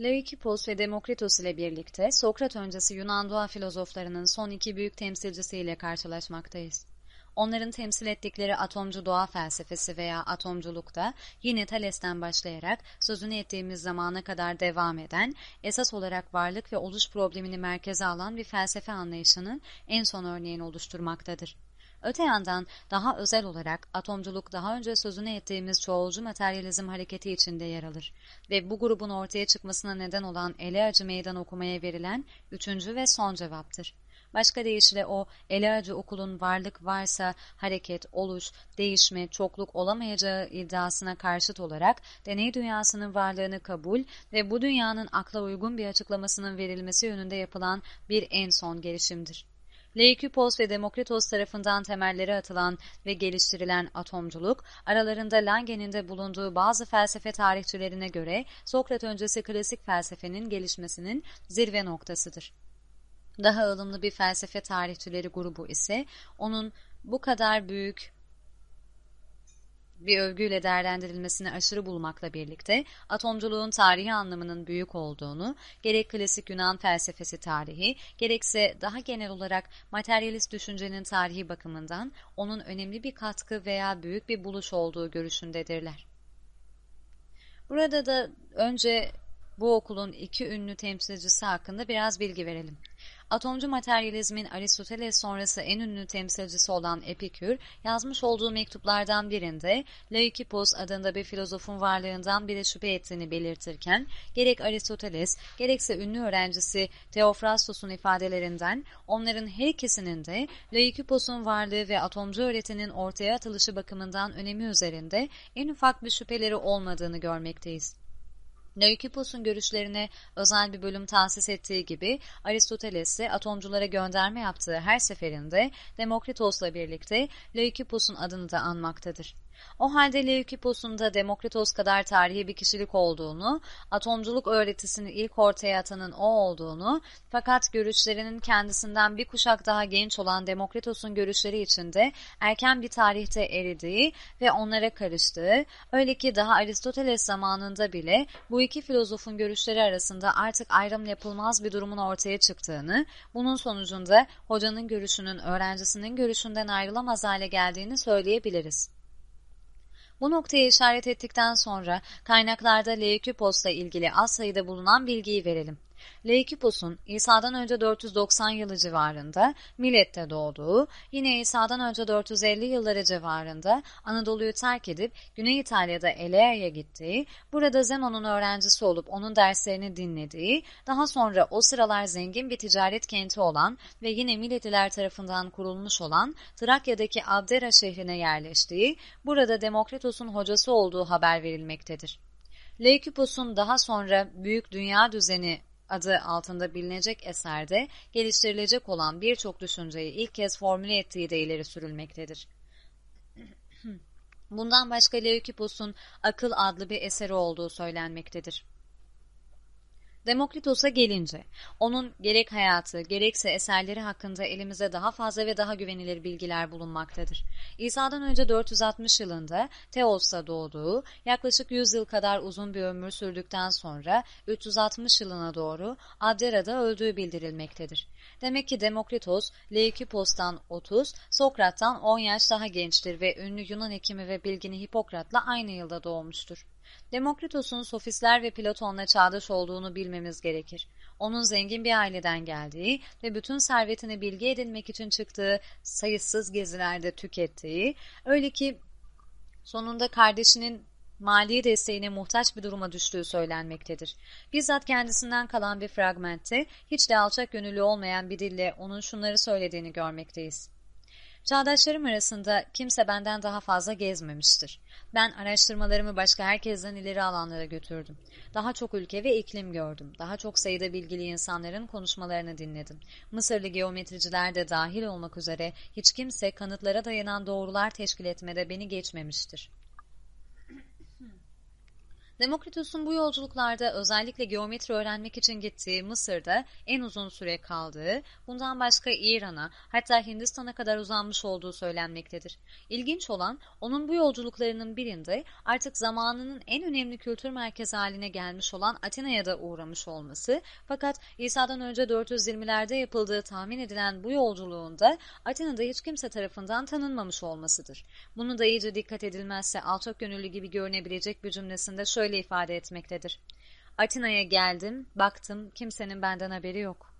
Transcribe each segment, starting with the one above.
Leukipos ve Demokritos ile birlikte Sokrat öncesi Yunan doğa filozoflarının son iki büyük temsilcisiyle karşılaşmaktayız. Onların temsil ettikleri atomcu doğa felsefesi veya atomculukta yine Thales'ten başlayarak sözünü ettiğimiz zamana kadar devam eden, esas olarak varlık ve oluş problemini merkeze alan bir felsefe anlayışının en son örneğini oluşturmaktadır. Öte yandan daha özel olarak atomculuk daha önce sözünü ettiğimiz çoğulcu materyalizm hareketi içinde yer alır ve bu grubun ortaya çıkmasına neden olan ele acı meydan okumaya verilen üçüncü ve son cevaptır. Başka deyişle o ele acı okulun varlık varsa hareket, oluş, değişme, çokluk olamayacağı iddiasına karşıt olarak deney dünyasının varlığını kabul ve bu dünyanın akla uygun bir açıklamasının verilmesi yönünde yapılan bir en son gelişimdir. Leikipos ve Demokritos tarafından temelleri atılan ve geliştirilen atomculuk, aralarında Lange'nin de bulunduğu bazı felsefe tarihçilerine göre Sokrat öncesi klasik felsefenin gelişmesinin zirve noktasıdır. Daha ılımlı bir felsefe tarihçileri grubu ise onun bu kadar büyük bir övgüyle değerlendirilmesini aşırı bulmakla birlikte atomculuğun tarihi anlamının büyük olduğunu, gerek klasik Yunan felsefesi tarihi, gerekse daha genel olarak materyalist düşüncenin tarihi bakımından onun önemli bir katkı veya büyük bir buluş olduğu görüşündedirler. Burada da önce bu okulun iki ünlü temsilcisi hakkında biraz bilgi verelim. Atomcu materyalizmin Aristoteles sonrası en ünlü temsilcisi olan Epikür, yazmış olduğu mektuplardan birinde Leukipos adında bir filozofun varlığından bile şüphe ettiğini belirtirken, gerek Aristoteles, gerekse ünlü öğrencisi Theophrastos'un ifadelerinden, onların her ikisinin de Leukipos'un varlığı ve atomcu öğretinin ortaya atılışı bakımından önemi üzerinde en ufak bir şüpheleri olmadığını görmekteyiz. Leukipos'un görüşlerine özel bir bölüm tahsis ettiği gibi Aristoteles de atomculara gönderme yaptığı her seferinde Demokritos'la birlikte Leukipos'un adını da anmaktadır. O halde Leukipos'un da Demokritos kadar tarihi bir kişilik olduğunu, atomculuk öğretisini ilk ortaya atanın o olduğunu, fakat görüşlerinin kendisinden bir kuşak daha genç olan Demokritos'un görüşleri içinde erken bir tarihte eridiği ve onlara karıştığı, öyle ki daha Aristoteles zamanında bile bu iki filozofun görüşleri arasında artık ayrım yapılmaz bir durumun ortaya çıktığını, bunun sonucunda hocanın görüşünün öğrencisinin görüşünden ayrılamaz hale geldiğini söyleyebiliriz. Bu noktaya işaret ettikten sonra kaynaklarda Leukipos'la ilgili az sayıda bulunan bilgiyi verelim. Leukipos'un İsa'dan önce 490 yılı civarında Milet'te doğduğu, yine İsa'dan önce 450 yılları civarında Anadolu'yu terk edip Güney İtalya'da Elea'ya gittiği, burada Zenon'un öğrencisi olup onun derslerini dinlediği, daha sonra o sıralar zengin bir ticaret kenti olan ve yine Miletiler tarafından kurulmuş olan Trakya'daki Abdera şehrine yerleştiği, burada Demokritos'un hocası olduğu haber verilmektedir. Leukipos'un daha sonra büyük dünya düzeni adı altında bilinecek eserde geliştirilecek olan birçok düşünceyi ilk kez formüle ettiği de ileri sürülmektedir. Bundan başka Leukipos'un Akıl adlı bir eseri olduğu söylenmektedir. Demokritos'a gelince, onun gerek hayatı, gerekse eserleri hakkında elimize daha fazla ve daha güvenilir bilgiler bulunmaktadır. İsa'dan önce 460 yılında Teos'ta doğduğu, yaklaşık 100 yıl kadar uzun bir ömür sürdükten sonra 360 yılına doğru Abdera'da öldüğü bildirilmektedir. Demek ki Demokritos, Leukipos'tan 30, Sokrat'tan 10 yaş daha gençtir ve ünlü Yunan hekimi ve bilgini Hipokrat'la aynı yılda doğmuştur. Demokritos'un sofistler ve Platon'la çağdaş olduğunu bilmemiz gerekir. Onun zengin bir aileden geldiği ve bütün servetini bilgi edinmek için çıktığı sayısız gezilerde tükettiği, öyle ki sonunda kardeşinin mali desteğine muhtaç bir duruma düştüğü söylenmektedir. Bizzat kendisinden kalan bir fragmentte hiç de alçak gönüllü olmayan bir dille onun şunları söylediğini görmekteyiz. Çağdaşlarım arasında kimse benden daha fazla gezmemiştir. Ben araştırmalarımı başka herkesten ileri alanlara götürdüm. Daha çok ülke ve iklim gördüm. Daha çok sayıda bilgili insanların konuşmalarını dinledim. Mısırlı geometriciler de dahil olmak üzere hiç kimse kanıtlara dayanan doğrular teşkil etmede beni geçmemiştir. Demokritos'un bu yolculuklarda özellikle geometri öğrenmek için gittiği Mısır'da en uzun süre kaldığı, bundan başka İran'a hatta Hindistan'a kadar uzanmış olduğu söylenmektedir. İlginç olan onun bu yolculuklarının birinde artık zamanının en önemli kültür merkezi haline gelmiş olan Atina'ya da uğramış olması fakat İsa'dan önce 420'lerde yapıldığı tahmin edilen bu yolculuğunda Atina'da hiç kimse tarafından tanınmamış olmasıdır. Bunu da iyice dikkat edilmezse alçak gönüllü gibi görünebilecek bir cümlesinde şöyle ifade etmektedir. Atina'ya geldim, baktım, kimsenin benden haberi yok.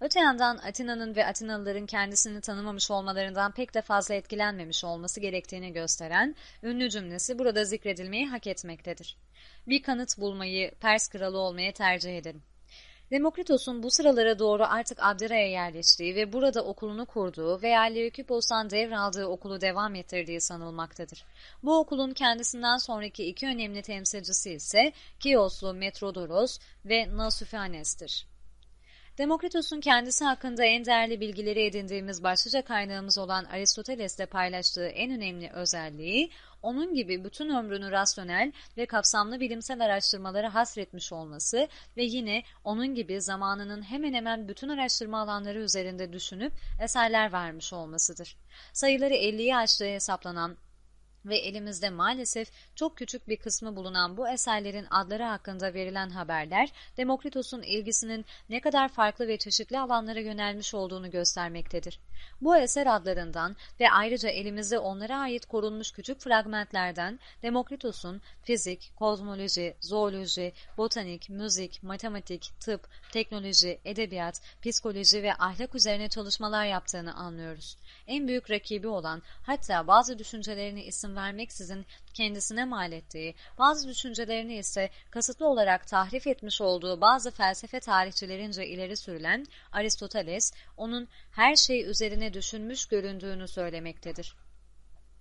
Öte yandan Atina'nın ve Atinalıların kendisini tanımamış olmalarından pek de fazla etkilenmemiş olması gerektiğini gösteren ünlü cümlesi burada zikredilmeyi hak etmektedir. Bir kanıt bulmayı Pers kralı olmaya tercih ederim. Demokritos'un bu sıralara doğru artık Abdera'ya yerleştiği ve burada okulunu kurduğu veya Leokipos'tan devraldığı okulu devam ettirdiği sanılmaktadır. Bu okulun kendisinden sonraki iki önemli temsilcisi ise Kioslu Metrodoros ve Nasufanes'tir. Demokritos'un kendisi hakkında en değerli bilgileri edindiğimiz başlıca kaynağımız olan Aristoteles'te paylaştığı en önemli özelliği, onun gibi bütün ömrünü rasyonel ve kapsamlı bilimsel araştırmalara hasretmiş olması ve yine onun gibi zamanının hemen hemen bütün araştırma alanları üzerinde düşünüp eserler vermiş olmasıdır. Sayıları 50'yi aştığı hesaplanan ve elimizde maalesef çok küçük bir kısmı bulunan bu eserlerin adları hakkında verilen haberler, Demokritos'un ilgisinin ne kadar farklı ve çeşitli alanlara yönelmiş olduğunu göstermektedir. Bu eser adlarından ve ayrıca elimizde onlara ait korunmuş küçük fragmentlerden Demokritos'un fizik, kozmoloji, zooloji, botanik, müzik, matematik, tıp, teknoloji, edebiyat, psikoloji ve ahlak üzerine çalışmalar yaptığını anlıyoruz. En büyük rakibi olan hatta bazı düşüncelerini isim vermeksizin kendisine mal ettiği, bazı düşüncelerini ise kasıtlı olarak tahrif etmiş olduğu bazı felsefe tarihçilerince ileri sürülen Aristoteles, onun her şey üzerine düşünmüş göründüğünü söylemektedir.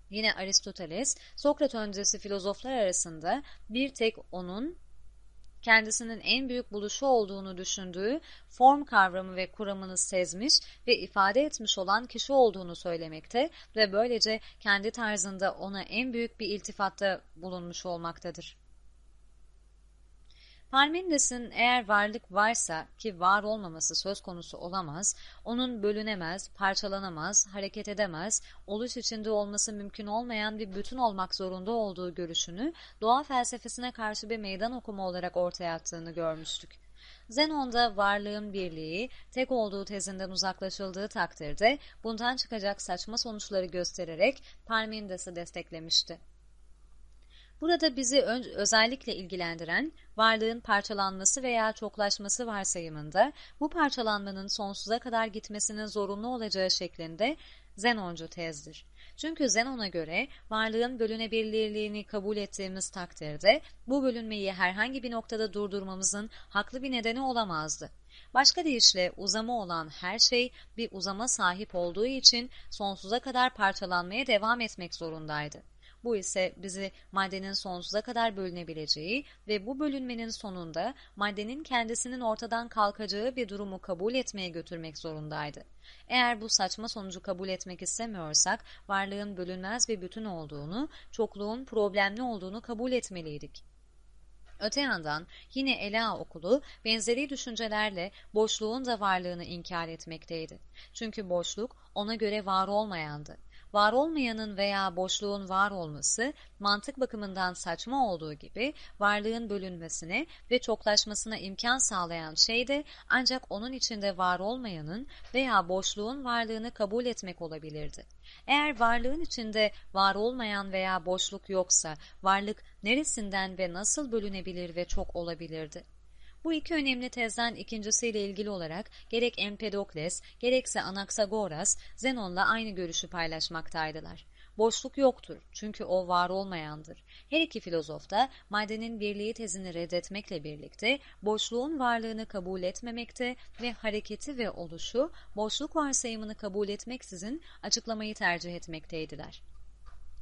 Yine Aristoteles, Sokrat öncesi filozoflar arasında bir tek onun kendisinin en büyük buluşu olduğunu düşündüğü form kavramı ve kuramını sezmiş ve ifade etmiş olan kişi olduğunu söylemekte ve böylece kendi tarzında ona en büyük bir iltifatta bulunmuş olmaktadır. Parmenides'in eğer varlık varsa ki var olmaması söz konusu olamaz, onun bölünemez, parçalanamaz, hareket edemez, oluş içinde olması mümkün olmayan bir bütün olmak zorunda olduğu görüşünü doğa felsefesine karşı bir meydan okuma olarak ortaya attığını görmüştük. Zenon'da varlığın birliği, tek olduğu tezinden uzaklaşıldığı takdirde bundan çıkacak saçma sonuçları göstererek Parmenides'i desteklemişti. Burada bizi özellikle ilgilendiren varlığın parçalanması veya çoklaşması varsayımında bu parçalanmanın sonsuza kadar gitmesinin zorunlu olacağı şeklinde Zenoncu tezdir. Çünkü Zenon'a göre varlığın bölünebilirliğini kabul ettiğimiz takdirde bu bölünmeyi herhangi bir noktada durdurmamızın haklı bir nedeni olamazdı. Başka deyişle uzama olan her şey bir uzama sahip olduğu için sonsuza kadar parçalanmaya devam etmek zorundaydı. Bu ise bizi maddenin sonsuza kadar bölünebileceği ve bu bölünmenin sonunda maddenin kendisinin ortadan kalkacağı bir durumu kabul etmeye götürmek zorundaydı. Eğer bu saçma sonucu kabul etmek istemiyorsak, varlığın bölünmez bir bütün olduğunu, çokluğun problemli olduğunu kabul etmeliydik. Öte yandan yine Ela okulu benzeri düşüncelerle boşluğun da varlığını inkar etmekteydi. Çünkü boşluk ona göre var olmayandı var olmayanın veya boşluğun var olması mantık bakımından saçma olduğu gibi varlığın bölünmesine ve çoklaşmasına imkan sağlayan şey de ancak onun içinde var olmayanın veya boşluğun varlığını kabul etmek olabilirdi. Eğer varlığın içinde var olmayan veya boşluk yoksa varlık neresinden ve nasıl bölünebilir ve çok olabilirdi? Bu iki önemli tezden ikincisiyle ilgili olarak gerek Empedokles gerekse Anaksagoras Zenon'la aynı görüşü paylaşmaktaydılar. Boşluk yoktur çünkü o var olmayandır. Her iki filozof da maddenin birliği tezini reddetmekle birlikte boşluğun varlığını kabul etmemekte ve hareketi ve oluşu boşluk varsayımını kabul etmeksizin açıklamayı tercih etmekteydiler.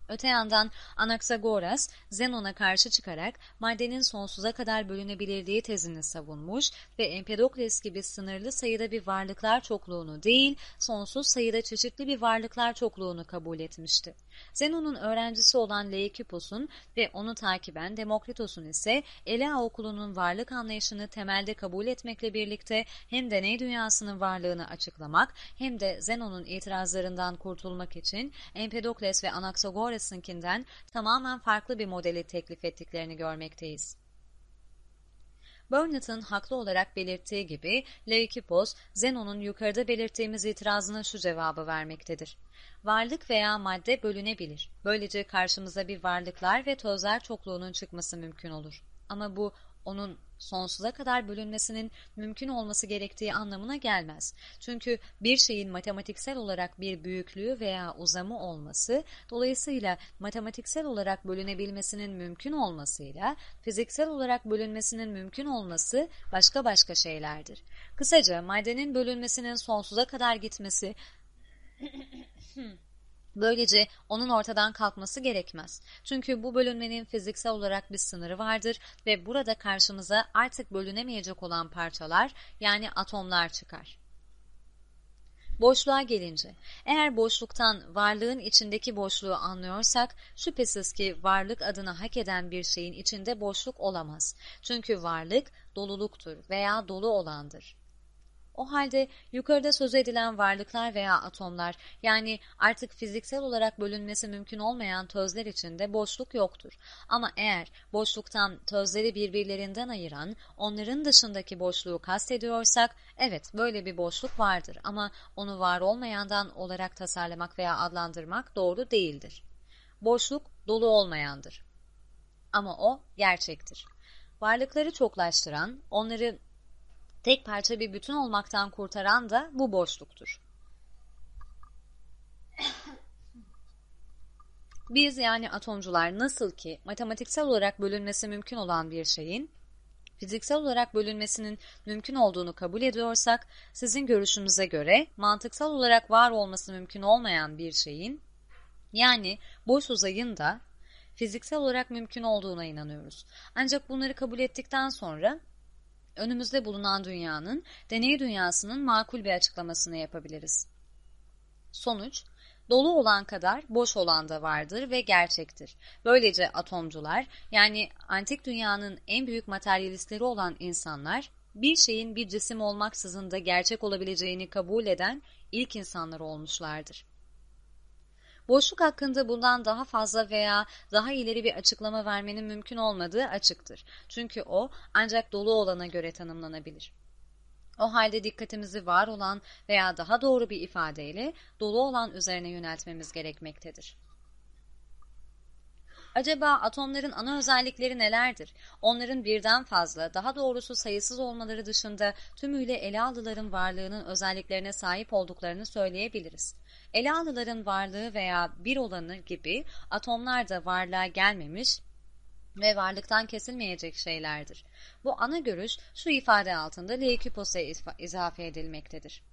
Öte yandan Anaksagoras, Zenon'a karşı çıkarak maddenin sonsuza kadar bölünebilirliği tezini savunmuş ve Empedokles gibi sınırlı sayıda bir varlıklar çokluğunu değil, sonsuz sayıda çeşitli bir varlıklar çokluğunu kabul etmişti. Zenon'un öğrencisi olan Leikippos'un ve onu takiben Demokritos'un ise Elea okulunun varlık anlayışını temelde kabul etmekle birlikte hem deney dünyasının varlığını açıklamak hem de Zenon'un itirazlarından kurtulmak için Empedokles ve Anaxagoras'ınkinden tamamen farklı bir modeli teklif ettiklerini görmekteyiz. Burnett'ın haklı olarak belirttiği gibi Leukipos, Zenon'un yukarıda belirttiğimiz itirazına şu cevabı vermektedir. Varlık veya madde bölünebilir. Böylece karşımıza bir varlıklar ve tozlar çokluğunun çıkması mümkün olur. Ama bu onun sonsuza kadar bölünmesinin mümkün olması gerektiği anlamına gelmez. Çünkü bir şeyin matematiksel olarak bir büyüklüğü veya uzamı olması, dolayısıyla matematiksel olarak bölünebilmesinin mümkün olmasıyla fiziksel olarak bölünmesinin mümkün olması başka başka şeylerdir. Kısaca maddenin bölünmesinin sonsuza kadar gitmesi Böylece onun ortadan kalkması gerekmez. Çünkü bu bölünmenin fiziksel olarak bir sınırı vardır ve burada karşımıza artık bölünemeyecek olan parçalar yani atomlar çıkar. Boşluğa gelince, eğer boşluktan varlığın içindeki boşluğu anlıyorsak, şüphesiz ki varlık adını hak eden bir şeyin içinde boşluk olamaz. Çünkü varlık doluluktur veya dolu olandır. O halde yukarıda söz edilen varlıklar veya atomlar yani artık fiziksel olarak bölünmesi mümkün olmayan tözler içinde boşluk yoktur. Ama eğer boşluktan tözleri birbirlerinden ayıran onların dışındaki boşluğu kastediyorsak evet böyle bir boşluk vardır ama onu var olmayandan olarak tasarlamak veya adlandırmak doğru değildir. Boşluk dolu olmayandır. Ama o gerçektir. Varlıkları çoklaştıran, onları tek parça bir bütün olmaktan kurtaran da bu boşluktur. Biz yani atomcular nasıl ki matematiksel olarak bölünmesi mümkün olan bir şeyin fiziksel olarak bölünmesinin mümkün olduğunu kabul ediyorsak, sizin görüşünüze göre mantıksal olarak var olması mümkün olmayan bir şeyin, yani boş uzayın da fiziksel olarak mümkün olduğuna inanıyoruz. Ancak bunları kabul ettikten sonra önümüzde bulunan dünyanın, deney dünyasının makul bir açıklamasını yapabiliriz. Sonuç, dolu olan kadar boş olan da vardır ve gerçektir. Böylece atomcular, yani antik dünyanın en büyük materyalistleri olan insanlar, bir şeyin bir cisim olmaksızın da gerçek olabileceğini kabul eden ilk insanlar olmuşlardır. Boşluk hakkında bundan daha fazla veya daha ileri bir açıklama vermenin mümkün olmadığı açıktır. Çünkü o ancak dolu olana göre tanımlanabilir. O halde dikkatimizi var olan veya daha doğru bir ifadeyle dolu olan üzerine yöneltmemiz gerekmektedir. Acaba atomların ana özellikleri nelerdir? Onların birden fazla, daha doğrusu sayısız olmaları dışında tümüyle ele aldıların varlığının özelliklerine sahip olduklarını söyleyebiliriz. Elalıların varlığı veya bir olanı gibi atomlar da varlığa gelmemiş ve varlıktan kesilmeyecek şeylerdir. Bu ana görüş şu ifade altında Leiküpos'e izafe edilmektedir.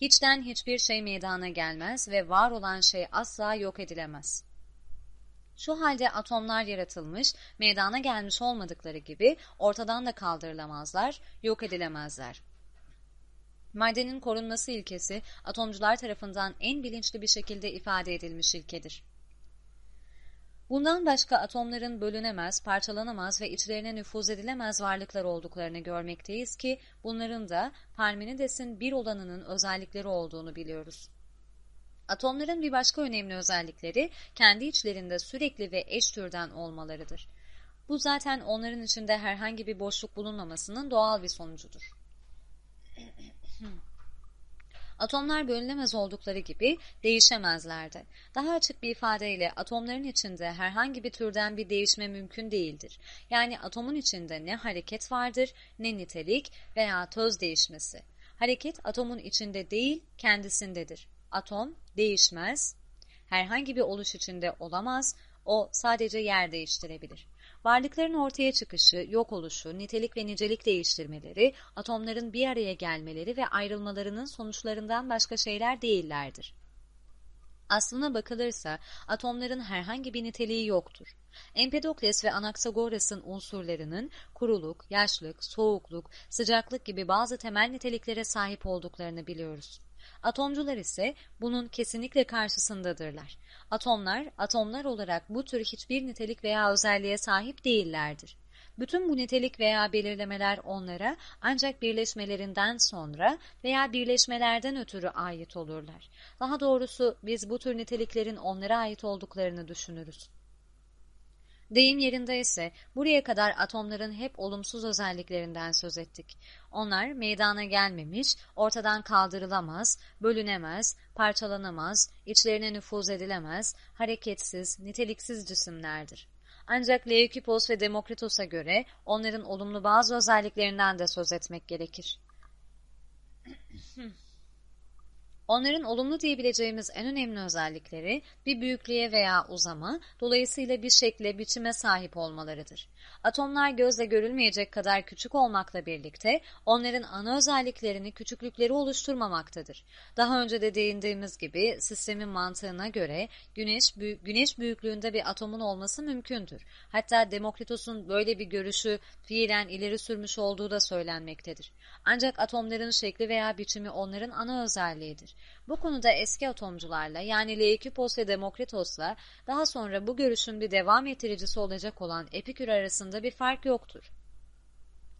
Hiçten hiçbir şey meydana gelmez ve var olan şey asla yok edilemez. Şu halde atomlar yaratılmış, meydana gelmiş olmadıkları gibi ortadan da kaldırılamazlar, yok edilemezler. Maddenin korunması ilkesi atomcular tarafından en bilinçli bir şekilde ifade edilmiş ilkedir. Bundan başka atomların bölünemez, parçalanamaz ve içlerine nüfuz edilemez varlıklar olduklarını görmekteyiz ki bunların da Parmenides'in bir olanının özellikleri olduğunu biliyoruz. Atomların bir başka önemli özellikleri kendi içlerinde sürekli ve eş türden olmalarıdır. Bu zaten onların içinde herhangi bir boşluk bulunmamasının doğal bir sonucudur. Atomlar bölünemez oldukları gibi değişemezlerdi. Daha açık bir ifadeyle atomların içinde herhangi bir türden bir değişme mümkün değildir. Yani atomun içinde ne hareket vardır ne nitelik veya töz değişmesi. Hareket atomun içinde değil kendisindedir. Atom değişmez, herhangi bir oluş içinde olamaz, o sadece yer değiştirebilir. Varlıkların ortaya çıkışı, yok oluşu, nitelik ve nicelik değiştirmeleri, atomların bir araya gelmeleri ve ayrılmalarının sonuçlarından başka şeyler değillerdir. Aslına bakılırsa atomların herhangi bir niteliği yoktur. Empedokles ve Anaxagoras'ın unsurlarının kuruluk, yaşlık, soğukluk, sıcaklık gibi bazı temel niteliklere sahip olduklarını biliyoruz. Atomcular ise bunun kesinlikle karşısındadırlar. Atomlar, atomlar olarak bu tür hiçbir nitelik veya özelliğe sahip değillerdir. Bütün bu nitelik veya belirlemeler onlara ancak birleşmelerinden sonra veya birleşmelerden ötürü ait olurlar. Daha doğrusu biz bu tür niteliklerin onlara ait olduklarını düşünürüz. Deyim yerinde ise buraya kadar atomların hep olumsuz özelliklerinden söz ettik. Onlar meydana gelmemiş, ortadan kaldırılamaz, bölünemez, parçalanamaz, içlerine nüfuz edilemez, hareketsiz, niteliksiz cisimlerdir. Ancak Leukipos ve Demokritos'a göre onların olumlu bazı özelliklerinden de söz etmek gerekir. Onların olumlu diyebileceğimiz en önemli özellikleri bir büyüklüğe veya uzama, dolayısıyla bir şekle, biçime sahip olmalarıdır. Atomlar gözle görülmeyecek kadar küçük olmakla birlikte onların ana özelliklerini küçüklükleri oluşturmamaktadır. Daha önce de değindiğimiz gibi sistemin mantığına göre güneş, güneş büyüklüğünde bir atomun olması mümkündür. Hatta Demokritos'un böyle bir görüşü fiilen ileri sürmüş olduğu da söylenmektedir. Ancak atomların şekli veya biçimi onların ana özelliğidir. Bu konuda eski atomcularla yani Leikipos ve Demokritos'la daha sonra bu görüşün bir devam ettiricisi olacak olan Epikür arasında bir fark yoktur.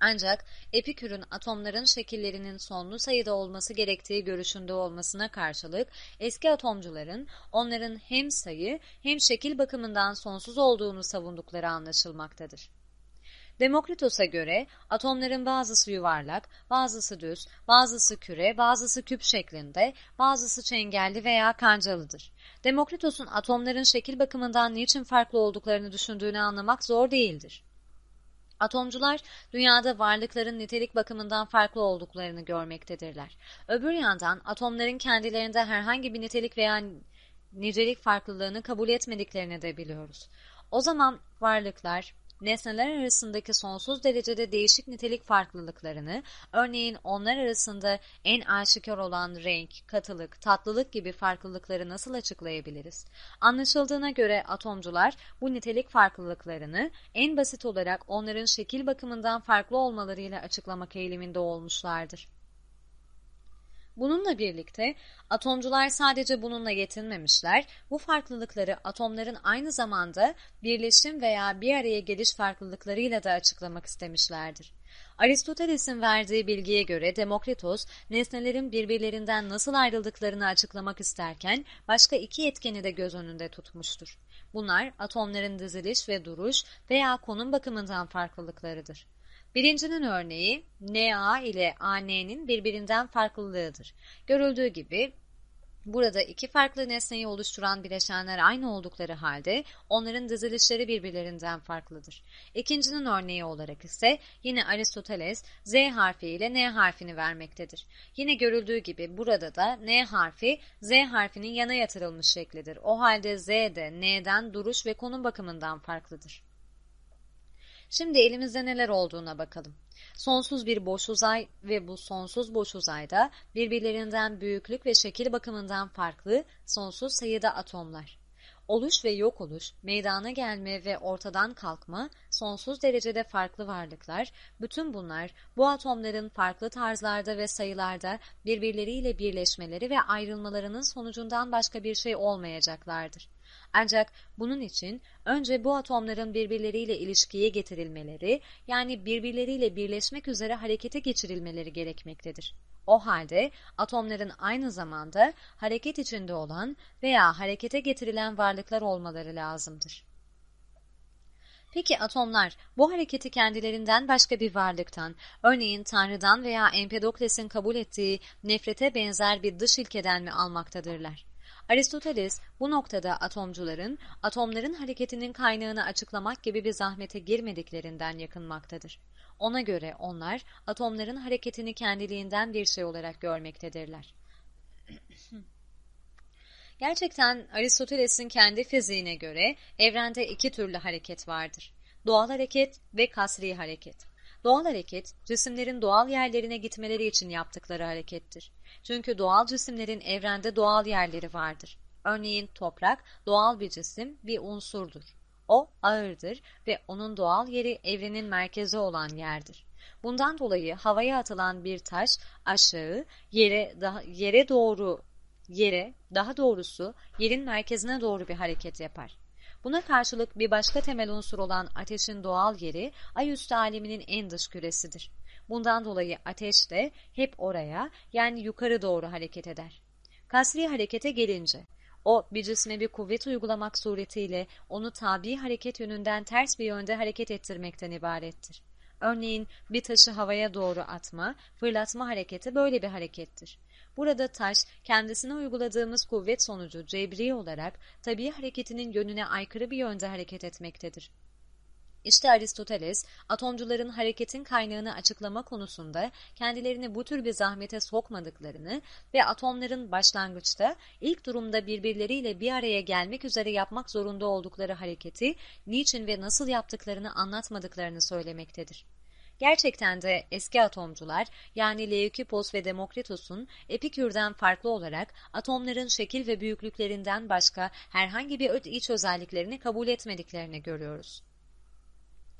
Ancak Epikür'ün atomların şekillerinin sonlu sayıda olması gerektiği görüşünde olmasına karşılık eski atomcuların onların hem sayı hem şekil bakımından sonsuz olduğunu savundukları anlaşılmaktadır. Demokritos'a göre atomların bazısı yuvarlak, bazısı düz, bazısı küre, bazısı küp şeklinde, bazısı çengelli veya kancalıdır. Demokritos'un atomların şekil bakımından niçin farklı olduklarını düşündüğünü anlamak zor değildir. Atomcular dünyada varlıkların nitelik bakımından farklı olduklarını görmektedirler. Öbür yandan atomların kendilerinde herhangi bir nitelik veya nicelik farklılığını kabul etmediklerini de biliyoruz. O zaman varlıklar nesneler arasındaki sonsuz derecede değişik nitelik farklılıklarını, örneğin onlar arasında en aşikar olan renk, katılık, tatlılık gibi farklılıkları nasıl açıklayabiliriz? Anlaşıldığına göre atomcular bu nitelik farklılıklarını en basit olarak onların şekil bakımından farklı olmalarıyla açıklamak eğiliminde olmuşlardır. Bununla birlikte atomcular sadece bununla yetinmemişler, bu farklılıkları atomların aynı zamanda birleşim veya bir araya geliş farklılıklarıyla da açıklamak istemişlerdir. Aristoteles'in verdiği bilgiye göre Demokritos, nesnelerin birbirlerinden nasıl ayrıldıklarını açıklamak isterken başka iki etkeni de göz önünde tutmuştur. Bunlar atomların diziliş ve duruş veya konum bakımından farklılıklarıdır. Birincinin örneği Na ile AN'nin birbirinden farklılığıdır. Görüldüğü gibi Burada iki farklı nesneyi oluşturan bileşenler aynı oldukları halde onların dizilişleri birbirlerinden farklıdır. İkincinin örneği olarak ise yine Aristoteles Z harfi ile N harfini vermektedir. Yine görüldüğü gibi burada da N harfi Z harfinin yana yatırılmış şeklidir. O halde Z de N'den duruş ve konum bakımından farklıdır. Şimdi elimizde neler olduğuna bakalım. Sonsuz bir boş uzay ve bu sonsuz boş uzayda birbirlerinden büyüklük ve şekil bakımından farklı sonsuz sayıda atomlar. Oluş ve yok oluş, meydana gelme ve ortadan kalkma, sonsuz derecede farklı varlıklar, bütün bunlar bu atomların farklı tarzlarda ve sayılarda birbirleriyle birleşmeleri ve ayrılmalarının sonucundan başka bir şey olmayacaklardır. Ancak bunun için önce bu atomların birbirleriyle ilişkiye getirilmeleri yani birbirleriyle birleşmek üzere harekete geçirilmeleri gerekmektedir. O halde atomların aynı zamanda hareket içinde olan veya harekete getirilen varlıklar olmaları lazımdır. Peki atomlar bu hareketi kendilerinden başka bir varlıktan, örneğin Tanrı'dan veya Empedokles'in kabul ettiği nefrete benzer bir dış ilkeden mi almaktadırlar? Aristoteles bu noktada atomcuların atomların hareketinin kaynağını açıklamak gibi bir zahmete girmediklerinden yakınmaktadır. Ona göre onlar atomların hareketini kendiliğinden bir şey olarak görmektedirler. Gerçekten Aristoteles'in kendi fiziğine göre evrende iki türlü hareket vardır. Doğal hareket ve kasri hareket. Doğal hareket, cisimlerin doğal yerlerine gitmeleri için yaptıkları harekettir. Çünkü doğal cisimlerin evrende doğal yerleri vardır. Örneğin toprak doğal bir cisim, bir unsurdur. O ağırdır ve onun doğal yeri evrenin merkezi olan yerdir. Bundan dolayı havaya atılan bir taş aşağı yere daha yere doğru yere daha doğrusu yerin merkezine doğru bir hareket yapar. Buna karşılık bir başka temel unsur olan ateşin doğal yeri ay üstü aleminin en dış küresidir. Bundan dolayı ateş de hep oraya yani yukarı doğru hareket eder. Kasri harekete gelince o bir cisme bir kuvvet uygulamak suretiyle onu tabi hareket yönünden ters bir yönde hareket ettirmekten ibarettir. Örneğin bir taşı havaya doğru atma, fırlatma hareketi böyle bir harekettir. Burada taş kendisine uyguladığımız kuvvet sonucu cebri olarak tabi hareketinin yönüne aykırı bir yönde hareket etmektedir. İşte Aristoteles, atomcuların hareketin kaynağını açıklama konusunda kendilerini bu tür bir zahmete sokmadıklarını ve atomların başlangıçta ilk durumda birbirleriyle bir araya gelmek üzere yapmak zorunda oldukları hareketi niçin ve nasıl yaptıklarını anlatmadıklarını söylemektedir. Gerçekten de eski atomcular yani Leukipos ve Demokritos'un Epikür'den farklı olarak atomların şekil ve büyüklüklerinden başka herhangi bir iç özelliklerini kabul etmediklerini görüyoruz.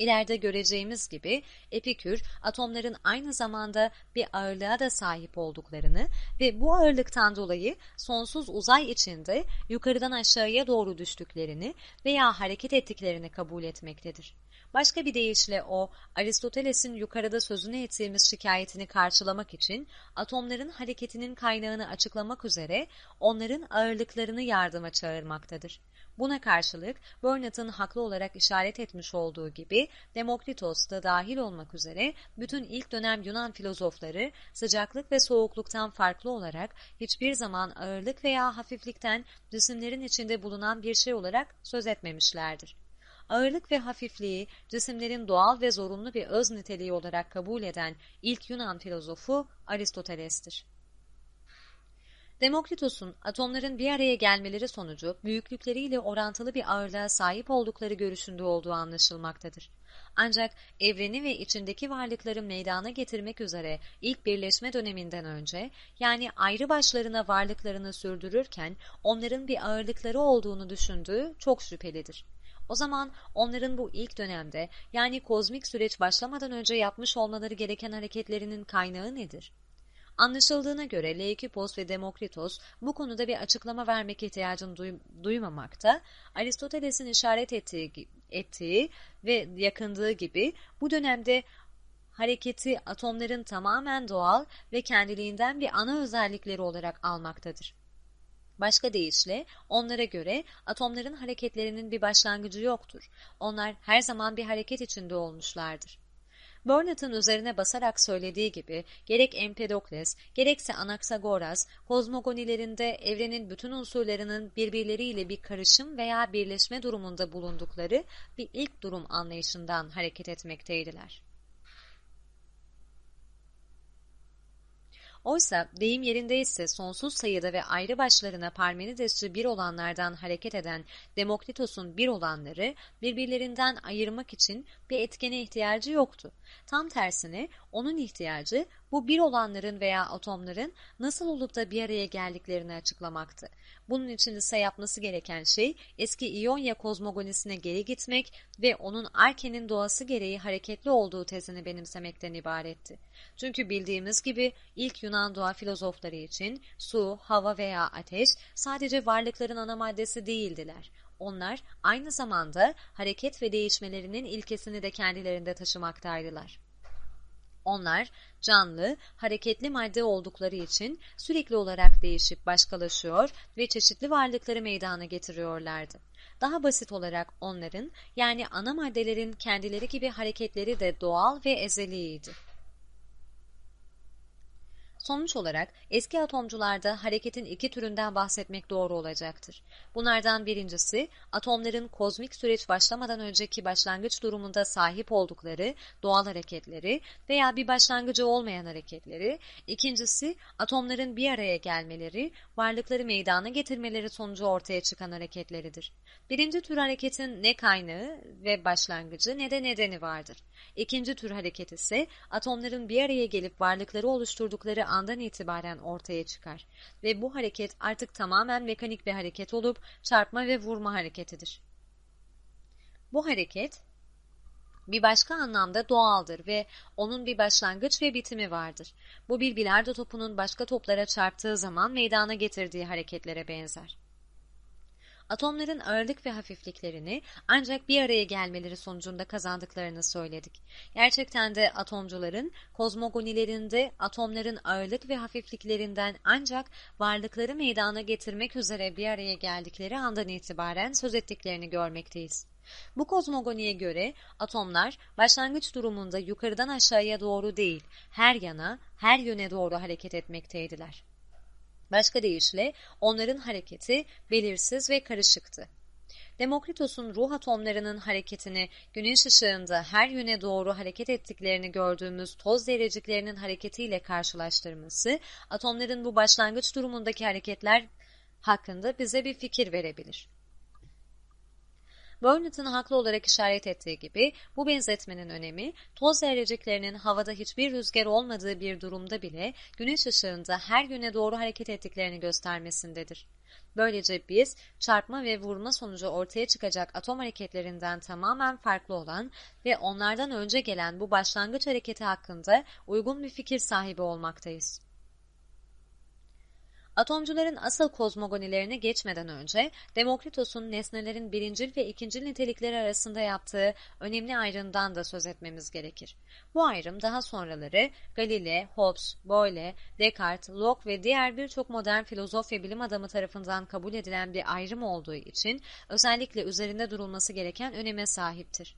İleride göreceğimiz gibi Epikür atomların aynı zamanda bir ağırlığa da sahip olduklarını ve bu ağırlıktan dolayı sonsuz uzay içinde yukarıdan aşağıya doğru düştüklerini veya hareket ettiklerini kabul etmektedir. Başka bir deyişle o, Aristoteles'in yukarıda sözünü ettiğimiz şikayetini karşılamak için atomların hareketinin kaynağını açıklamak üzere onların ağırlıklarını yardıma çağırmaktadır. Buna karşılık Burnet'ın haklı olarak işaret etmiş olduğu gibi Demokritos da dahil olmak üzere bütün ilk dönem Yunan filozofları sıcaklık ve soğukluktan farklı olarak hiçbir zaman ağırlık veya hafiflikten cisimlerin içinde bulunan bir şey olarak söz etmemişlerdir ağırlık ve hafifliği cisimlerin doğal ve zorunlu bir öz niteliği olarak kabul eden ilk Yunan filozofu Aristoteles'tir. Demokritos'un atomların bir araya gelmeleri sonucu büyüklükleriyle orantılı bir ağırlığa sahip oldukları görüşünde olduğu anlaşılmaktadır. Ancak evreni ve içindeki varlıkları meydana getirmek üzere ilk birleşme döneminden önce yani ayrı başlarına varlıklarını sürdürürken onların bir ağırlıkları olduğunu düşündüğü çok şüphelidir. O zaman onların bu ilk dönemde yani kozmik süreç başlamadan önce yapmış olmaları gereken hareketlerinin kaynağı nedir? Anlaşıldığına göre Leukipos ve Demokritos bu konuda bir açıklama vermek ihtiyacını duy duymamakta, Aristoteles'in işaret ettiği, ettiği ve yakındığı gibi bu dönemde hareketi atomların tamamen doğal ve kendiliğinden bir ana özellikleri olarak almaktadır. Başka deyişle onlara göre atomların hareketlerinin bir başlangıcı yoktur. Onlar her zaman bir hareket içinde olmuşlardır. Burnet'ın üzerine basarak söylediği gibi gerek Empedokles gerekse Anaxagoras kozmogonilerinde evrenin bütün unsurlarının birbirleriyle bir karışım veya birleşme durumunda bulundukları bir ilk durum anlayışından hareket etmekteydiler. Oysa deyim yerindeyse sonsuz sayıda ve ayrı başlarına Parmenidesçi bir olanlardan hareket eden Demokritos'un bir olanları birbirlerinden ayırmak için bir etkene ihtiyacı yoktu. Tam tersine onun ihtiyacı bu bir olanların veya atomların nasıl olup da bir araya geldiklerini açıklamaktı. Bunun için ise yapması gereken şey eski İonya kozmogonisine geri gitmek ve onun Arke'nin doğası gereği hareketli olduğu tezini benimsemekten ibaretti. Çünkü bildiğimiz gibi ilk Yunan doğa filozofları için su, hava veya ateş sadece varlıkların ana maddesi değildiler. Onlar aynı zamanda hareket ve değişmelerinin ilkesini de kendilerinde taşımaktaydılar. Onlar canlı, hareketli madde oldukları için sürekli olarak değişip başkalaşıyor ve çeşitli varlıkları meydana getiriyorlardı. Daha basit olarak onların yani ana maddelerin kendileri gibi hareketleri de doğal ve ezeliydi. Sonuç olarak eski atomcularda hareketin iki türünden bahsetmek doğru olacaktır. Bunlardan birincisi atomların kozmik süreç başlamadan önceki başlangıç durumunda sahip oldukları doğal hareketleri veya bir başlangıcı olmayan hareketleri. İkincisi atomların bir araya gelmeleri, varlıkları meydana getirmeleri sonucu ortaya çıkan hareketleridir. Birinci tür hareketin ne kaynağı ve başlangıcı ne de nedeni vardır. İkinci tür hareket ise atomların bir araya gelip varlıkları oluşturdukları andan itibaren ortaya çıkar ve bu hareket artık tamamen mekanik bir hareket olup çarpma ve vurma hareketidir. Bu hareket bir başka anlamda doğaldır ve onun bir başlangıç ve bitimi vardır. Bu bir bilardo topunun başka toplara çarptığı zaman meydana getirdiği hareketlere benzer. Atomların ağırlık ve hafifliklerini ancak bir araya gelmeleri sonucunda kazandıklarını söyledik. Gerçekten de atomcuların kozmogonilerinde atomların ağırlık ve hafifliklerinden ancak varlıkları meydana getirmek üzere bir araya geldikleri andan itibaren söz ettiklerini görmekteyiz. Bu kozmogoniye göre atomlar başlangıç durumunda yukarıdan aşağıya doğru değil, her yana, her yöne doğru hareket etmekteydiler. Başka deyişle onların hareketi belirsiz ve karışıktı. Demokritos'un ruh atomlarının hareketini güneş ışığında her yöne doğru hareket ettiklerini gördüğümüz toz zerreciklerinin hareketiyle karşılaştırması, atomların bu başlangıç durumundaki hareketler hakkında bize bir fikir verebilir. Burnett'ın haklı olarak işaret ettiği gibi bu benzetmenin önemi toz zerreciklerinin havada hiçbir rüzgar olmadığı bir durumda bile güneş ışığında her yöne doğru hareket ettiklerini göstermesindedir. Böylece biz çarpma ve vurma sonucu ortaya çıkacak atom hareketlerinden tamamen farklı olan ve onlardan önce gelen bu başlangıç hareketi hakkında uygun bir fikir sahibi olmaktayız. Atomcuların asıl kozmogonilerine geçmeden önce Demokritos'un nesnelerin birincil ve ikincil nitelikleri arasında yaptığı önemli ayrımdan da söz etmemiz gerekir. Bu ayrım daha sonraları Galile, Hobbes, Boyle, Descartes, Locke ve diğer birçok modern filozof ve bilim adamı tarafından kabul edilen bir ayrım olduğu için özellikle üzerinde durulması gereken öneme sahiptir.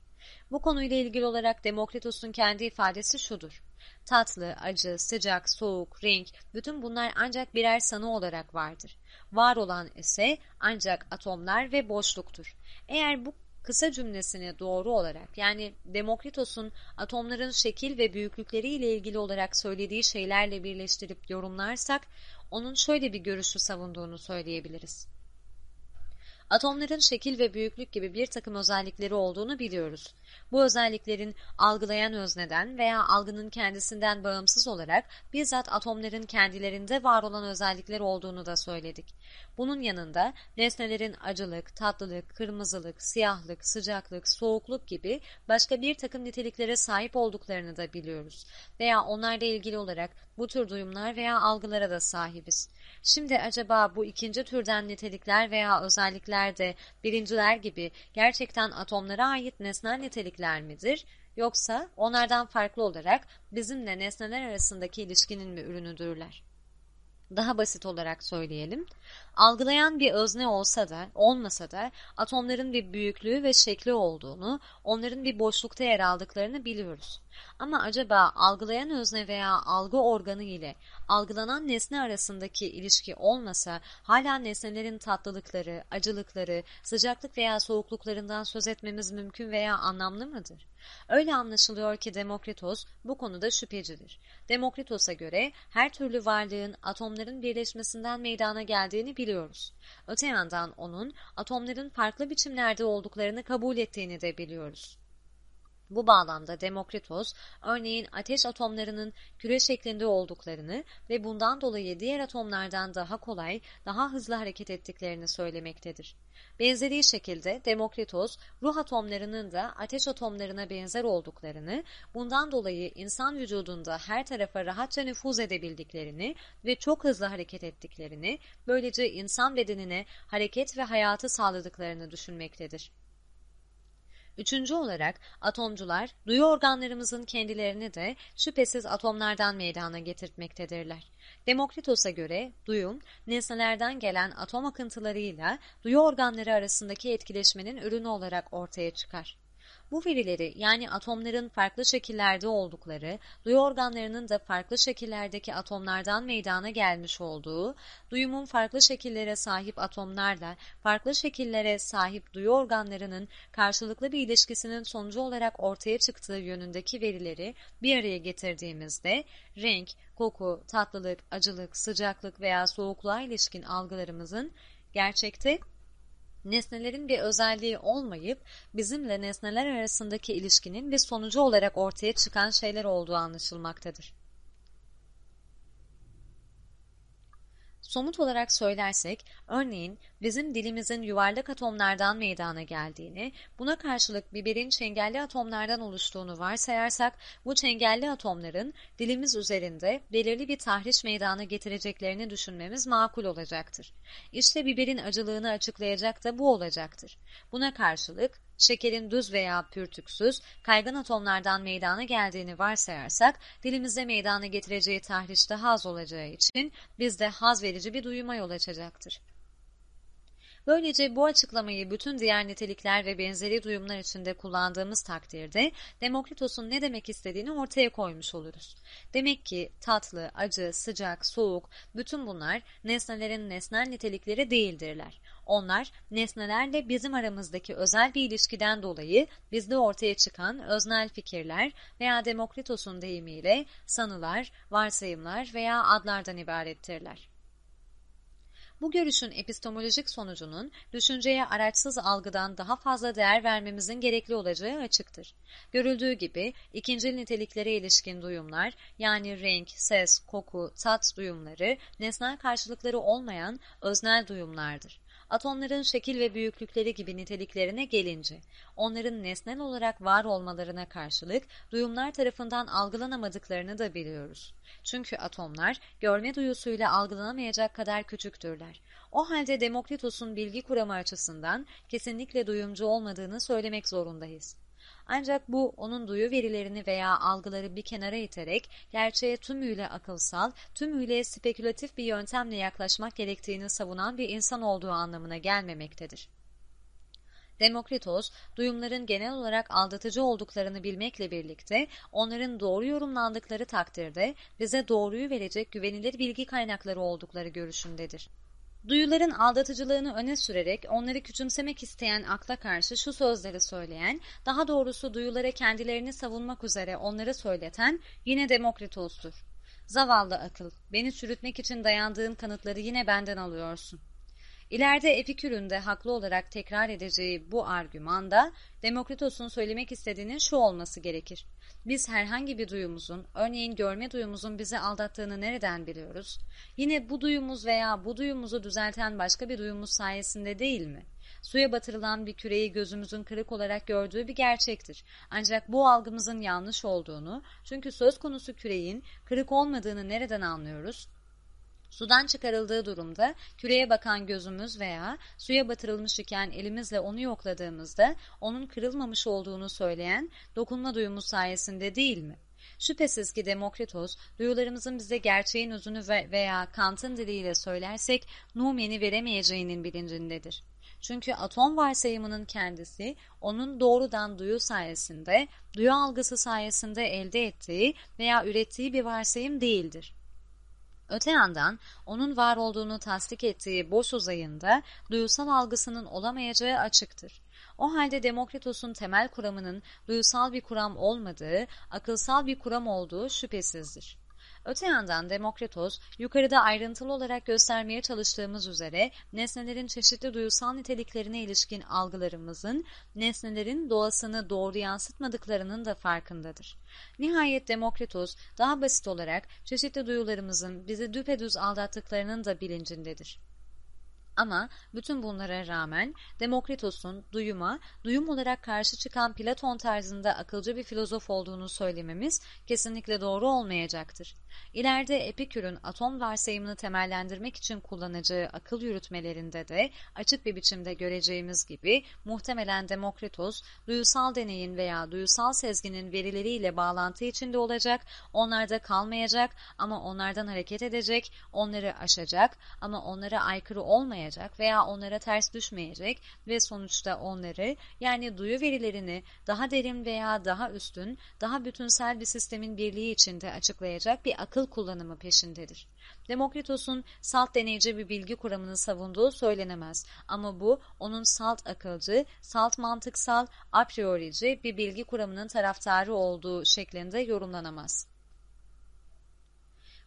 Bu konuyla ilgili olarak Demokritos'un kendi ifadesi şudur. Tatlı, acı, sıcak, soğuk, renk, bütün bunlar ancak birer sanı olarak vardır. Var olan ise ancak atomlar ve boşluktur. Eğer bu kısa cümlesini doğru olarak yani Demokritos'un atomların şekil ve büyüklükleri ile ilgili olarak söylediği şeylerle birleştirip yorumlarsak onun şöyle bir görüşü savunduğunu söyleyebiliriz. Atomların şekil ve büyüklük gibi bir takım özellikleri olduğunu biliyoruz. Bu özelliklerin algılayan özneden veya algının kendisinden bağımsız olarak bizzat atomların kendilerinde var olan özellikler olduğunu da söyledik. Bunun yanında nesnelerin acılık, tatlılık, kırmızılık, siyahlık, sıcaklık, soğukluk gibi başka bir takım niteliklere sahip olduklarını da biliyoruz. Veya onlarla ilgili olarak bu tür duyumlar veya algılara da sahibiz. Şimdi acaba bu ikinci türden nitelikler veya özellikler de birinciler gibi gerçekten atomlara ait nesnel nitelikler midir? Yoksa onlardan farklı olarak bizimle nesneler arasındaki ilişkinin mi ürünüdürler? Daha basit olarak söyleyelim. Algılayan bir özne olsa da, olmasa da atomların bir büyüklüğü ve şekli olduğunu, onların bir boşlukta yer aldıklarını biliyoruz. Ama acaba algılayan özne veya algı organı ile algılanan nesne arasındaki ilişki olmasa hala nesnelerin tatlılıkları, acılıkları, sıcaklık veya soğukluklarından söz etmemiz mümkün veya anlamlı mıdır? Öyle anlaşılıyor ki Demokritos bu konuda şüphecidir. Demokritos'a göre her türlü varlığın atomların birleşmesinden meydana geldiğini biliyoruz. Öte yandan onun atomların farklı biçimlerde olduklarını kabul ettiğini de biliyoruz. Bu bağlamda Demokritos, örneğin ateş atomlarının küre şeklinde olduklarını ve bundan dolayı diğer atomlardan daha kolay, daha hızlı hareket ettiklerini söylemektedir. Benzeri şekilde Demokritos, ruh atomlarının da ateş atomlarına benzer olduklarını, bundan dolayı insan vücudunda her tarafa rahatça nüfuz edebildiklerini ve çok hızlı hareket ettiklerini, böylece insan bedenine hareket ve hayatı sağladıklarını düşünmektedir. Üçüncü olarak atomcular duyu organlarımızın kendilerini de şüphesiz atomlardan meydana getirtmektedirler. Demokritos'a göre duyum, nesnelerden gelen atom akıntılarıyla duyu organları arasındaki etkileşmenin ürünü olarak ortaya çıkar. Bu verileri yani atomların farklı şekillerde oldukları, duyu organlarının da farklı şekillerdeki atomlardan meydana gelmiş olduğu, duyumun farklı şekillere sahip atomlarla farklı şekillere sahip duyu organlarının karşılıklı bir ilişkisinin sonucu olarak ortaya çıktığı yönündeki verileri bir araya getirdiğimizde renk, koku, tatlılık, acılık, sıcaklık veya soğukluğa ilişkin algılarımızın gerçekte nesnelerin bir özelliği olmayıp bizimle nesneler arasındaki ilişkinin bir sonucu olarak ortaya çıkan şeyler olduğu anlaşılmaktadır. Somut olarak söylersek, örneğin bizim dilimizin yuvarlak atomlardan meydana geldiğini, buna karşılık biberin çengelli atomlardan oluştuğunu varsayarsak, bu çengelli atomların dilimiz üzerinde belirli bir tahriş meydana getireceklerini düşünmemiz makul olacaktır. İşte biberin acılığını açıklayacak da bu olacaktır. Buna karşılık şekerin düz veya pürtüksüz, kaygan atomlardan meydana geldiğini varsayarsak, dilimizde meydana getireceği tahriş daha az olacağı için bizde haz verici bir duyuma yol açacaktır. Böylece bu açıklamayı bütün diğer nitelikler ve benzeri duyumlar içinde kullandığımız takdirde Demokritos'un ne demek istediğini ortaya koymuş oluruz. Demek ki tatlı, acı, sıcak, soğuk bütün bunlar nesnelerin nesnel nitelikleri değildirler. Onlar nesnelerle bizim aramızdaki özel bir ilişkiden dolayı bizde ortaya çıkan öznel fikirler veya Demokritos'un deyimiyle sanılar, varsayımlar veya adlardan ibarettirler. Bu görüşün epistemolojik sonucunun düşünceye araçsız algıdan daha fazla değer vermemizin gerekli olacağı açıktır. Görüldüğü gibi ikincil niteliklere ilişkin duyumlar yani renk, ses, koku, tat duyumları nesnel karşılıkları olmayan öznel duyumlardır. Atomların şekil ve büyüklükleri gibi niteliklerine gelince, onların nesnel olarak var olmalarına karşılık duyumlar tarafından algılanamadıklarını da biliyoruz. Çünkü atomlar görme duyusuyla algılanamayacak kadar küçüktürler. O halde Demokritos'un bilgi kuramı açısından kesinlikle duyumcu olmadığını söylemek zorundayız. Ancak bu onun duyu verilerini veya algıları bir kenara iterek gerçeğe tümüyle akılsal, tümüyle spekülatif bir yöntemle yaklaşmak gerektiğini savunan bir insan olduğu anlamına gelmemektedir. Demokritos, duyumların genel olarak aldatıcı olduklarını bilmekle birlikte onların doğru yorumlandıkları takdirde bize doğruyu verecek güvenilir bilgi kaynakları oldukları görüşündedir. Duyuların aldatıcılığını öne sürerek onları küçümsemek isteyen akla karşı şu sözleri söyleyen, daha doğrusu duyulara kendilerini savunmak üzere onları söyleten yine Demokritos'tur. Zavallı akıl, beni çürütmek için dayandığın kanıtları yine benden alıyorsun. İleride Epikür'ün de haklı olarak tekrar edeceği bu argümanda Demokritos'un söylemek istediğinin şu olması gerekir. Biz herhangi bir duyumuzun, örneğin görme duyumuzun bizi aldattığını nereden biliyoruz? Yine bu duyumuz veya bu duyumuzu düzelten başka bir duyumuz sayesinde değil mi? Suya batırılan bir küreyi gözümüzün kırık olarak gördüğü bir gerçektir. Ancak bu algımızın yanlış olduğunu, çünkü söz konusu küreğin kırık olmadığını nereden anlıyoruz? Sudan çıkarıldığı durumda küreye bakan gözümüz veya suya batırılmış iken elimizle onu yokladığımızda onun kırılmamış olduğunu söyleyen dokunma duyumuz sayesinde değil mi? Şüphesiz ki Demokritos, duyularımızın bize gerçeğin özünü veya Kant'ın diliyle söylersek numeni veremeyeceğinin bilincindedir. Çünkü atom varsayımının kendisi onun doğrudan duyu sayesinde, duyu algısı sayesinde elde ettiği veya ürettiği bir varsayım değildir. Öte yandan onun var olduğunu tasdik ettiği boş uzayında duyusal algısının olamayacağı açıktır. O halde Demokritos'un temel kuramının duyusal bir kuram olmadığı, akılsal bir kuram olduğu şüphesizdir. Öte yandan Demokritos, yukarıda ayrıntılı olarak göstermeye çalıştığımız üzere nesnelerin çeşitli duyusal niteliklerine ilişkin algılarımızın nesnelerin doğasını doğru yansıtmadıklarının da farkındadır. Nihayet Demokritos daha basit olarak çeşitli duyularımızın bizi düpedüz aldattıklarının da bilincindedir. Ama bütün bunlara rağmen Demokritos'un duyuma, duyum olarak karşı çıkan Platon tarzında akılcı bir filozof olduğunu söylememiz kesinlikle doğru olmayacaktır. İleride Epikür'ün atom varsayımını temellendirmek için kullanacağı akıl yürütmelerinde de açık bir biçimde göreceğimiz gibi muhtemelen Demokritos, duyusal deneyin veya duyusal sezginin verileriyle bağlantı içinde olacak, onlarda kalmayacak ama onlardan hareket edecek, onları aşacak ama onlara aykırı olmayacak olmayacak veya onlara ters düşmeyecek ve sonuçta onları yani duyu verilerini daha derin veya daha üstün, daha bütünsel bir sistemin birliği içinde açıklayacak bir akıl kullanımı peşindedir. Demokritos'un salt deneyici bir bilgi kuramını savunduğu söylenemez ama bu onun salt akılcı, salt mantıksal, a priorici bir bilgi kuramının taraftarı olduğu şeklinde yorumlanamaz.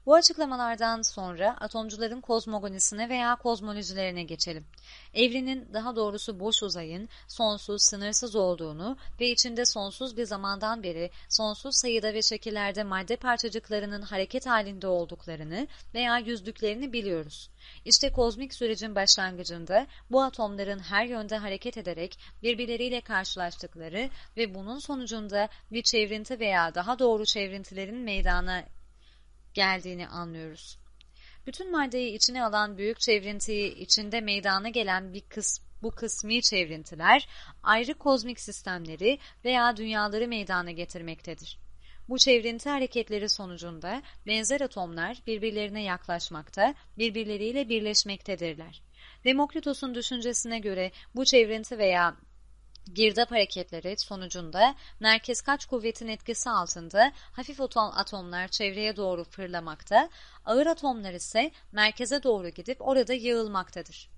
Bu açıklamalardan sonra atomcuların kozmogonisine veya kozmolojilerine geçelim. Evrenin daha doğrusu boş uzayın sonsuz, sınırsız olduğunu ve içinde sonsuz bir zamandan beri sonsuz sayıda ve şekillerde madde parçacıklarının hareket halinde olduklarını veya yüzdüklerini biliyoruz. İşte kozmik sürecin başlangıcında bu atomların her yönde hareket ederek birbirleriyle karşılaştıkları ve bunun sonucunda bir çevrinti veya daha doğru çevrintilerin meydana geldiğini anlıyoruz. Bütün maddeyi içine alan büyük çevrintiyi içinde meydana gelen bir kısm bu kısmi çevrintiler ayrı kozmik sistemleri veya dünyaları meydana getirmektedir. Bu çevrinti hareketleri sonucunda benzer atomlar birbirlerine yaklaşmakta, birbirleriyle birleşmektedirler. Demokritos'un düşüncesine göre bu çevrinti veya girdap hareketleri sonucunda merkez kaç kuvvetin etkisi altında hafif atomlar çevreye doğru fırlamakta, ağır atomlar ise merkeze doğru gidip orada yığılmaktadır.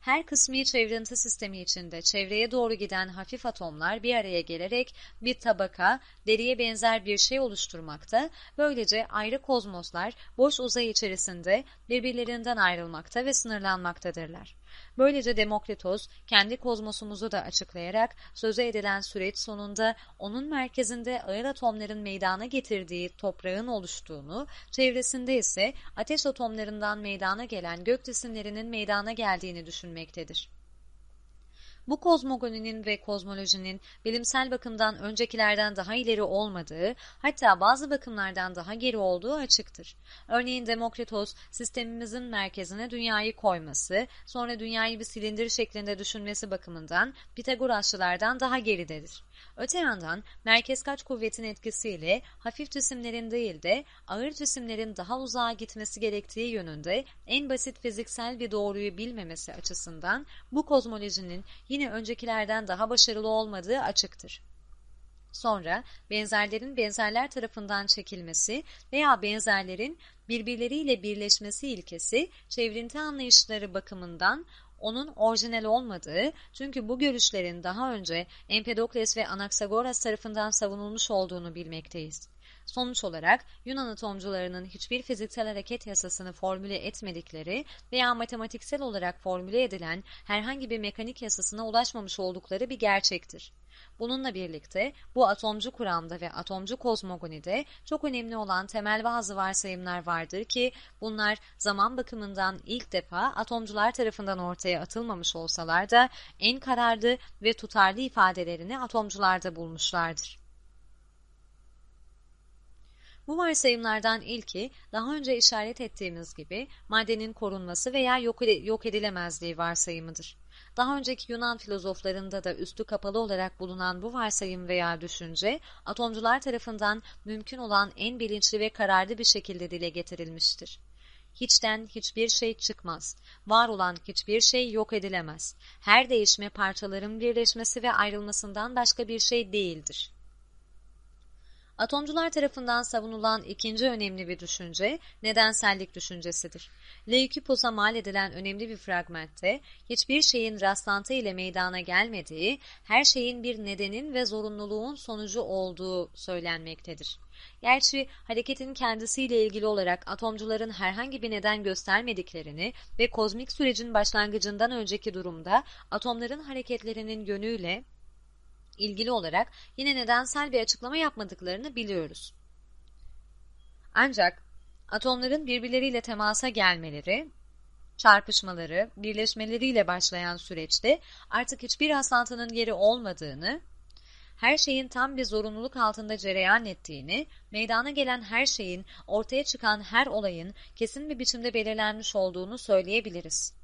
Her kısmi çevrinti sistemi içinde çevreye doğru giden hafif atomlar bir araya gelerek bir tabaka, deriye benzer bir şey oluşturmakta, böylece ayrı kozmoslar boş uzay içerisinde birbirlerinden ayrılmakta ve sınırlanmaktadırlar. Böylece Demokritos kendi kozmosumuzu da açıklayarak söze edilen süreç sonunda onun merkezinde ağır atomların meydana getirdiği toprağın oluştuğunu, çevresinde ise ateş atomlarından meydana gelen gök cisimlerinin meydana geldiğini düşünmektedir. Bu kozmogoninin ve kozmolojinin bilimsel bakımdan öncekilerden daha ileri olmadığı, hatta bazı bakımlardan daha geri olduğu açıktır. Örneğin Demokritos, sistemimizin merkezine dünyayı koyması, sonra dünyayı bir silindir şeklinde düşünmesi bakımından Pitagorasçılardan daha geridedir. Öte yandan merkez kaç kuvvetin etkisiyle hafif cisimlerin değil de ağır cisimlerin daha uzağa gitmesi gerektiği yönünde en basit fiziksel bir doğruyu bilmemesi açısından bu kozmolojinin yine öncekilerden daha başarılı olmadığı açıktır. Sonra benzerlerin benzerler tarafından çekilmesi veya benzerlerin birbirleriyle birleşmesi ilkesi çevrinti anlayışları bakımından onun orijinal olmadığı çünkü bu görüşlerin daha önce Empedokles ve Anaxagoras tarafından savunulmuş olduğunu bilmekteyiz. Sonuç olarak Yunan atomcularının hiçbir fiziksel hareket yasasını formüle etmedikleri veya matematiksel olarak formüle edilen herhangi bir mekanik yasasına ulaşmamış oldukları bir gerçektir. Bununla birlikte bu atomcu kuramda ve atomcu kozmogonide çok önemli olan temel bazı varsayımlar vardır ki bunlar zaman bakımından ilk defa atomcular tarafından ortaya atılmamış olsalar da en kararlı ve tutarlı ifadelerini atomcularda bulmuşlardır. Bu varsayımlardan ilki daha önce işaret ettiğimiz gibi maddenin korunması veya yok edilemezliği varsayımıdır. Daha önceki Yunan filozoflarında da üstü kapalı olarak bulunan bu varsayım veya düşünce, atomcular tarafından mümkün olan en bilinçli ve kararlı bir şekilde dile getirilmiştir. Hiçten hiçbir şey çıkmaz. Var olan hiçbir şey yok edilemez. Her değişme parçaların birleşmesi ve ayrılmasından başka bir şey değildir. Atomcular tarafından savunulan ikinci önemli bir düşünce nedensellik düşüncesidir. Leukipos'a mal edilen önemli bir fragmentte hiçbir şeyin rastlantı ile meydana gelmediği, her şeyin bir nedenin ve zorunluluğun sonucu olduğu söylenmektedir. Gerçi hareketin kendisiyle ilgili olarak atomcuların herhangi bir neden göstermediklerini ve kozmik sürecin başlangıcından önceki durumda atomların hareketlerinin yönüyle ilgili olarak yine nedensel bir açıklama yapmadıklarını biliyoruz. Ancak atomların birbirleriyle temasa gelmeleri, çarpışmaları, birleşmeleriyle başlayan süreçte artık hiçbir rastlantının yeri olmadığını, her şeyin tam bir zorunluluk altında cereyan ettiğini, meydana gelen her şeyin, ortaya çıkan her olayın kesin bir biçimde belirlenmiş olduğunu söyleyebiliriz.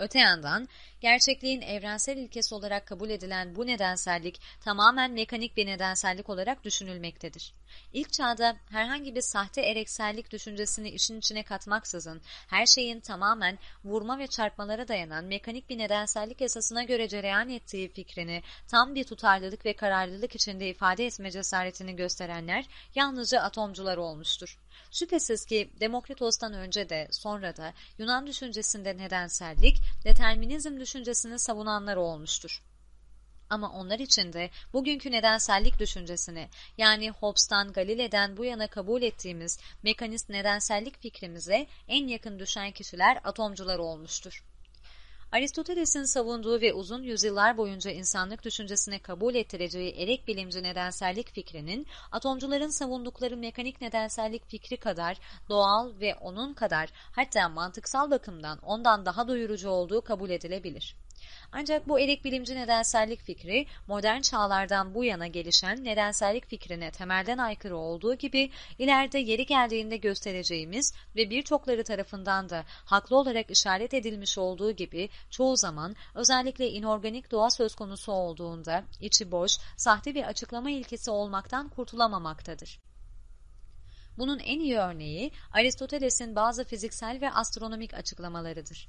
Öte yandan gerçekliğin evrensel ilkesi olarak kabul edilen bu nedensellik tamamen mekanik bir nedensellik olarak düşünülmektedir. İlk çağda herhangi bir sahte ereksellik düşüncesini işin içine katmaksızın her şeyin tamamen vurma ve çarpmalara dayanan mekanik bir nedensellik esasına göre cereyan ettiği fikrini tam bir tutarlılık ve kararlılık içinde ifade etme cesaretini gösterenler yalnızca atomcular olmuştur. Şüphesiz ki Demokritos'tan önce de sonra da Yunan düşüncesinde nedensellik, determinizm düşüncesini savunanlar olmuştur. Ama onlar için de bugünkü nedensellik düşüncesini yani Hobbes'tan Galile'den bu yana kabul ettiğimiz mekanist nedensellik fikrimize en yakın düşen kişiler atomcular olmuştur. Aristoteles'in savunduğu ve uzun yüzyıllar boyunca insanlık düşüncesine kabul ettireceği erek bilimci nedensellik fikrinin, atomcuların savundukları mekanik nedensellik fikri kadar doğal ve onun kadar hatta mantıksal bakımdan ondan daha doyurucu olduğu kabul edilebilir. Ancak bu erek bilimci nedensellik fikri modern çağlardan bu yana gelişen nedensellik fikrine temelden aykırı olduğu gibi ileride yeri geldiğinde göstereceğimiz ve birçokları tarafından da haklı olarak işaret edilmiş olduğu gibi çoğu zaman özellikle inorganik doğa söz konusu olduğunda içi boş, sahte bir açıklama ilkesi olmaktan kurtulamamaktadır. Bunun en iyi örneği Aristoteles'in bazı fiziksel ve astronomik açıklamalarıdır.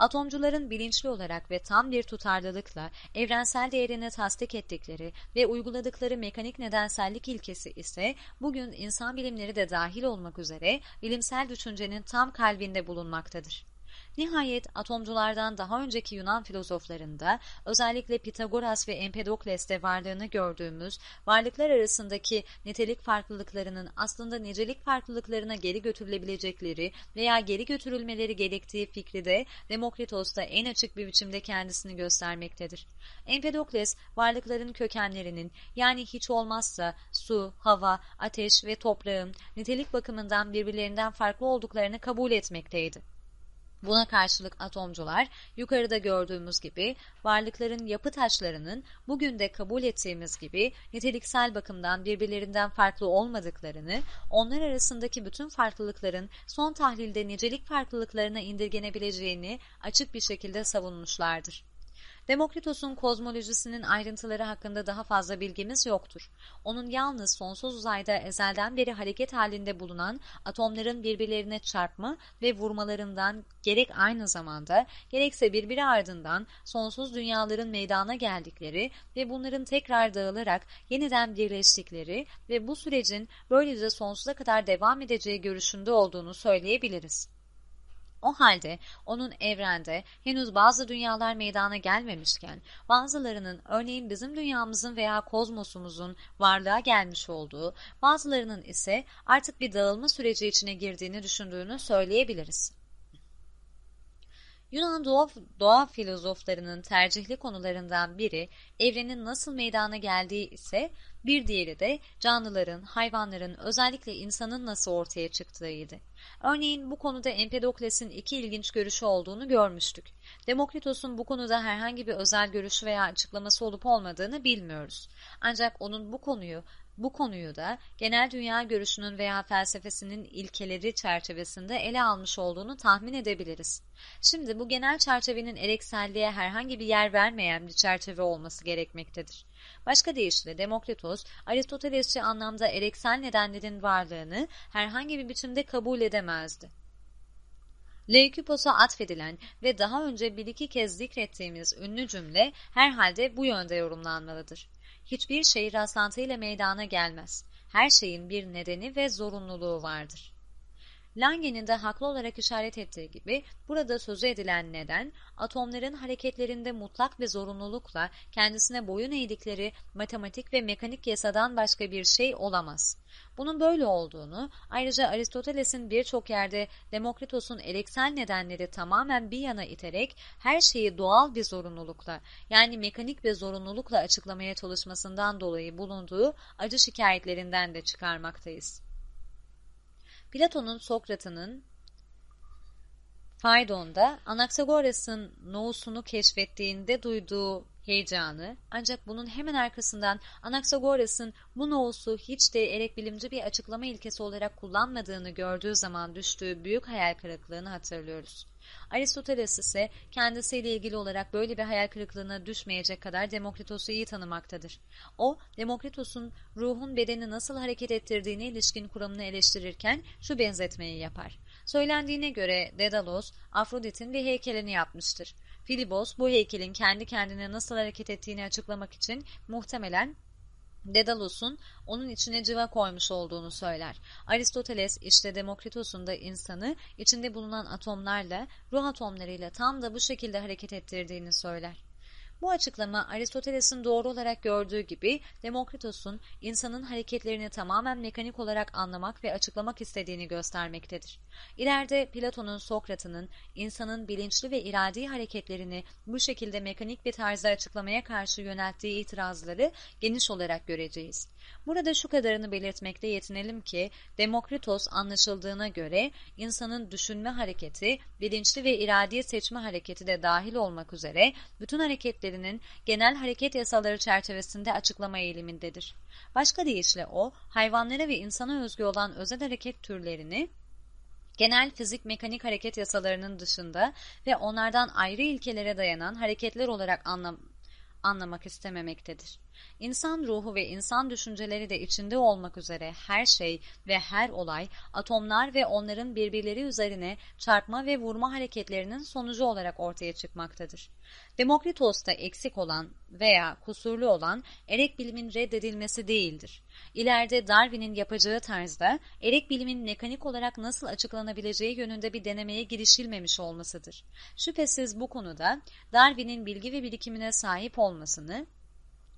Atomcuların bilinçli olarak ve tam bir tutarlılıkla evrensel değerini tasdik ettikleri ve uyguladıkları mekanik nedensellik ilkesi ise bugün insan bilimleri de dahil olmak üzere bilimsel düşüncenin tam kalbinde bulunmaktadır. Nihayet atomculardan daha önceki Yunan filozoflarında özellikle Pitagoras ve Empedokles'te varlığını gördüğümüz varlıklar arasındaki nitelik farklılıklarının aslında nicelik farklılıklarına geri götürülebilecekleri veya geri götürülmeleri gerektiği fikri de Demokritos'ta en açık bir biçimde kendisini göstermektedir. Empedokles varlıkların kökenlerinin yani hiç olmazsa su, hava, ateş ve toprağın nitelik bakımından birbirlerinden farklı olduklarını kabul etmekteydi. Buna karşılık atomcular yukarıda gördüğümüz gibi varlıkların yapı taşlarının bugün de kabul ettiğimiz gibi niteliksel bakımdan birbirlerinden farklı olmadıklarını, onlar arasındaki bütün farklılıkların son tahlilde nicelik farklılıklarına indirgenebileceğini açık bir şekilde savunmuşlardır. Demokritos'un kozmolojisinin ayrıntıları hakkında daha fazla bilgimiz yoktur. Onun yalnız sonsuz uzayda ezelden beri hareket halinde bulunan atomların birbirlerine çarpma ve vurmalarından gerek aynı zamanda gerekse birbiri ardından sonsuz dünyaların meydana geldikleri ve bunların tekrar dağılarak yeniden birleştikleri ve bu sürecin böylece sonsuza kadar devam edeceği görüşünde olduğunu söyleyebiliriz. O halde onun evrende henüz bazı dünyalar meydana gelmemişken bazılarının örneğin bizim dünyamızın veya kozmosumuzun varlığa gelmiş olduğu bazılarının ise artık bir dağılma süreci içine girdiğini düşündüğünü söyleyebiliriz. Yunan doğa, doğa filozoflarının tercihli konularından biri evrenin nasıl meydana geldiği ise bir diğeri de canlıların, hayvanların, özellikle insanın nasıl ortaya çıktığıydı. Örneğin bu konuda Empedokles'in iki ilginç görüşü olduğunu görmüştük. Demokritos'un bu konuda herhangi bir özel görüşü veya açıklaması olup olmadığını bilmiyoruz. Ancak onun bu konuyu bu konuyu da genel dünya görüşünün veya felsefesinin ilkeleri çerçevesinde ele almış olduğunu tahmin edebiliriz. Şimdi bu genel çerçevenin erekselliğe herhangi bir yer vermeyen bir çerçeve olması gerekmektedir. Başka deyişle Demokritos, Aristotelesçi anlamda ereksel nedenlerin varlığını herhangi bir biçimde kabul edemezdi. Leukipos'a atfedilen ve daha önce bir iki kez zikrettiğimiz ünlü cümle herhalde bu yönde yorumlanmalıdır. Hiçbir şey rastlantıyla meydana gelmez. Her şeyin bir nedeni ve zorunluluğu vardır. Lange'nin de haklı olarak işaret ettiği gibi burada sözü edilen neden atomların hareketlerinde mutlak ve zorunlulukla kendisine boyun eğdikleri matematik ve mekanik yasadan başka bir şey olamaz. Bunun böyle olduğunu ayrıca Aristoteles'in birçok yerde Demokritos'un eleksel nedenleri tamamen bir yana iterek her şeyi doğal bir zorunlulukla yani mekanik ve zorunlulukla açıklamaya çalışmasından dolayı bulunduğu acı şikayetlerinden de çıkarmaktayız. Platon'un Sokrat'ının Faydon'da Anaxagoras'ın nousunu keşfettiğinde duyduğu heyecanı ancak bunun hemen arkasından Anaxagoras'ın bu nousu hiç de erek bilimci bir açıklama ilkesi olarak kullanmadığını gördüğü zaman düştüğü büyük hayal kırıklığını hatırlıyoruz. Aristoteles ise kendisiyle ilgili olarak böyle bir hayal kırıklığına düşmeyecek kadar Demokritos'u iyi tanımaktadır. O, Demokritos'un ruhun bedeni nasıl hareket ettirdiğine ilişkin kuramını eleştirirken şu benzetmeyi yapar. Söylendiğine göre Dedalos, Afrodit'in bir heykelini yapmıştır. Filibos bu heykelin kendi kendine nasıl hareket ettiğini açıklamak için muhtemelen Dedalos'un onun içine civa koymuş olduğunu söyler. Aristoteles işte Demokritos'un da insanı içinde bulunan atomlarla, ruh atomlarıyla tam da bu şekilde hareket ettirdiğini söyler. Bu açıklama Aristoteles'in doğru olarak gördüğü gibi Demokritos'un insanın hareketlerini tamamen mekanik olarak anlamak ve açıklamak istediğini göstermektedir. İleride Platon'un Sokrat'ın insanın bilinçli ve iradi hareketlerini bu şekilde mekanik bir tarzda açıklamaya karşı yönelttiği itirazları geniş olarak göreceğiz. Burada şu kadarını belirtmekte yetinelim ki Demokritos anlaşıldığına göre insanın düşünme hareketi, bilinçli ve iradi seçme hareketi de dahil olmak üzere bütün hareketlerinin genel hareket yasaları çerçevesinde açıklama eğilimindedir. Başka deyişle o, hayvanlara ve insana özgü olan özel hareket türlerini genel fizik mekanik hareket yasalarının dışında ve onlardan ayrı ilkelere dayanan hareketler olarak anlam anlamak istememektedir. İnsan ruhu ve insan düşünceleri de içinde olmak üzere her şey ve her olay atomlar ve onların birbirleri üzerine çarpma ve vurma hareketlerinin sonucu olarak ortaya çıkmaktadır. Demokritos'ta eksik olan veya kusurlu olan erek bilimin reddedilmesi değildir. İleride Darwin'in yapacağı tarzda erek bilimin mekanik olarak nasıl açıklanabileceği yönünde bir denemeye girişilmemiş olmasıdır. Şüphesiz bu konuda Darwin'in bilgi ve birikimine sahip olmasını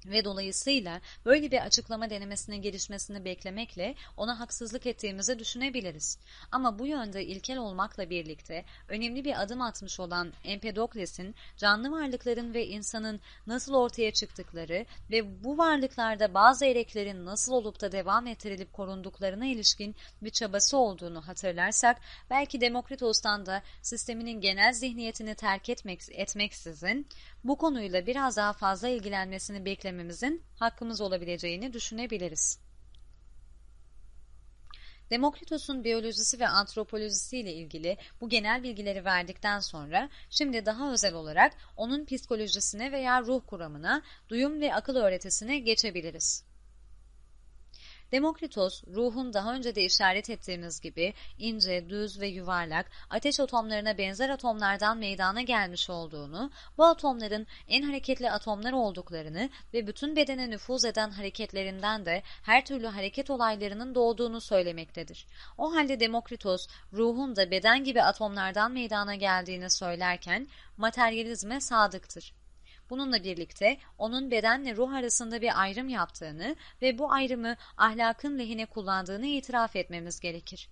ve dolayısıyla böyle bir açıklama denemesine gelişmesini beklemekle ona haksızlık ettiğimizi düşünebiliriz. Ama bu yönde ilkel olmakla birlikte önemli bir adım atmış olan Empedokles'in canlı varlıkların ve insanın nasıl ortaya çıktıkları ve bu varlıklarda bazı ereklerin nasıl olup da devam ettirilip korunduklarına ilişkin bir çabası olduğunu hatırlarsak belki Demokritos'tan da sisteminin genel zihniyetini terk etmek, etmeksizin bu konuyla biraz daha fazla ilgilenmesini beklememizin hakkımız olabileceğini düşünebiliriz. Demokritos'un biyolojisi ve antropolojisi ile ilgili bu genel bilgileri verdikten sonra şimdi daha özel olarak onun psikolojisine veya ruh kuramına, duyum ve akıl öğretisine geçebiliriz. Demokritos, ruhun daha önce de işaret ettiğimiz gibi ince, düz ve yuvarlak, ateş atomlarına benzer atomlardan meydana gelmiş olduğunu, bu atomların en hareketli atomlar olduklarını ve bütün bedene nüfuz eden hareketlerinden de her türlü hareket olaylarının doğduğunu söylemektedir. O halde Demokritos, ruhun da beden gibi atomlardan meydana geldiğini söylerken, materyalizme sadıktır. Bununla birlikte onun bedenle ruh arasında bir ayrım yaptığını ve bu ayrımı ahlakın lehine kullandığını itiraf etmemiz gerekir.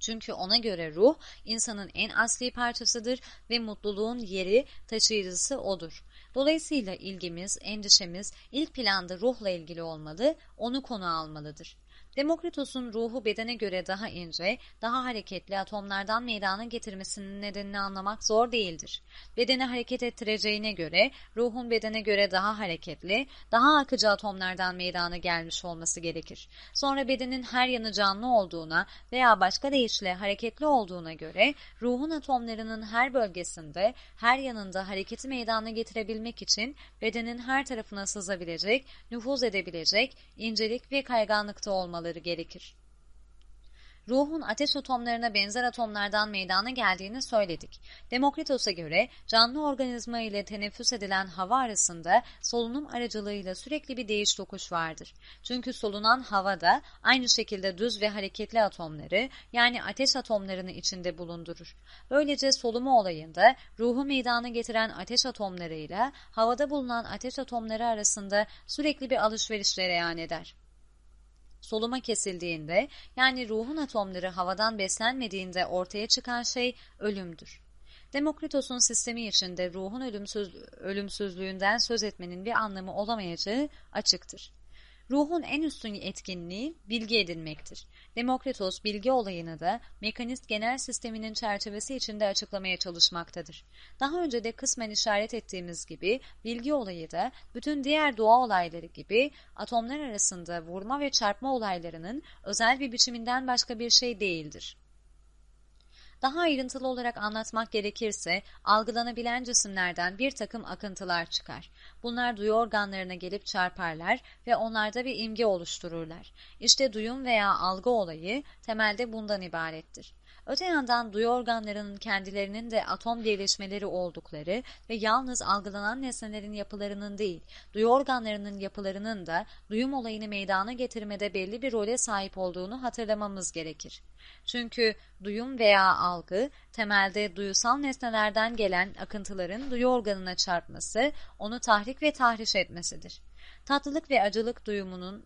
Çünkü ona göre ruh insanın en asli parçasıdır ve mutluluğun yeri taşıyıcısı odur. Dolayısıyla ilgimiz, endişemiz ilk planda ruhla ilgili olmalı, onu konu almalıdır. Demokritos'un ruhu bedene göre daha ince, daha hareketli atomlardan meydana getirmesinin nedenini anlamak zor değildir. Bedeni hareket ettireceğine göre ruhun bedene göre daha hareketli, daha akıcı atomlardan meydana gelmiş olması gerekir. Sonra bedenin her yanı canlı olduğuna veya başka deyişle hareketli olduğuna göre ruhun atomlarının her bölgesinde, her yanında hareketi meydana getirebilmek için bedenin her tarafına sızabilecek, nüfuz edebilecek, incelik ve kayganlıkta olmalı olmaları gerekir. Ruhun ateş atomlarına benzer atomlardan meydana geldiğini söyledik. Demokritos'a göre canlı organizma ile teneffüs edilen hava arasında solunum aracılığıyla sürekli bir değiş tokuş vardır. Çünkü solunan havada aynı şekilde düz ve hareketli atomları yani ateş atomlarını içinde bulundurur. Böylece solumu olayında ruhu meydana getiren ateş atomlarıyla havada bulunan ateş atomları arasında sürekli bir alışveriş cereyan eder soluma kesildiğinde yani ruhun atomları havadan beslenmediğinde ortaya çıkan şey ölümdür. Demokritos'un sistemi içinde ruhun ölümsüz, ölümsüzlüğünden söz etmenin bir anlamı olamayacağı açıktır. Ruhun en üstün etkinliği bilgi edinmektir. Demokritos bilgi olayını da mekanist genel sisteminin çerçevesi içinde açıklamaya çalışmaktadır. Daha önce de kısmen işaret ettiğimiz gibi bilgi olayı da bütün diğer doğa olayları gibi atomlar arasında vurma ve çarpma olaylarının özel bir biçiminden başka bir şey değildir. Daha ayrıntılı olarak anlatmak gerekirse algılanabilen cisimlerden bir takım akıntılar çıkar. Bunlar duyu organlarına gelip çarparlar ve onlarda bir imge oluştururlar. İşte duyum veya algı olayı temelde bundan ibarettir. Öte yandan duyu organlarının kendilerinin de atom birleşmeleri oldukları ve yalnız algılanan nesnelerin yapılarının değil, duyu organlarının yapılarının da duyum olayını meydana getirmede belli bir role sahip olduğunu hatırlamamız gerekir. Çünkü duyum veya algı temelde duyusal nesnelerden gelen akıntıların duyu organına çarpması, onu tahrik ve tahriş etmesidir. Tatlılık ve acılık duyumunun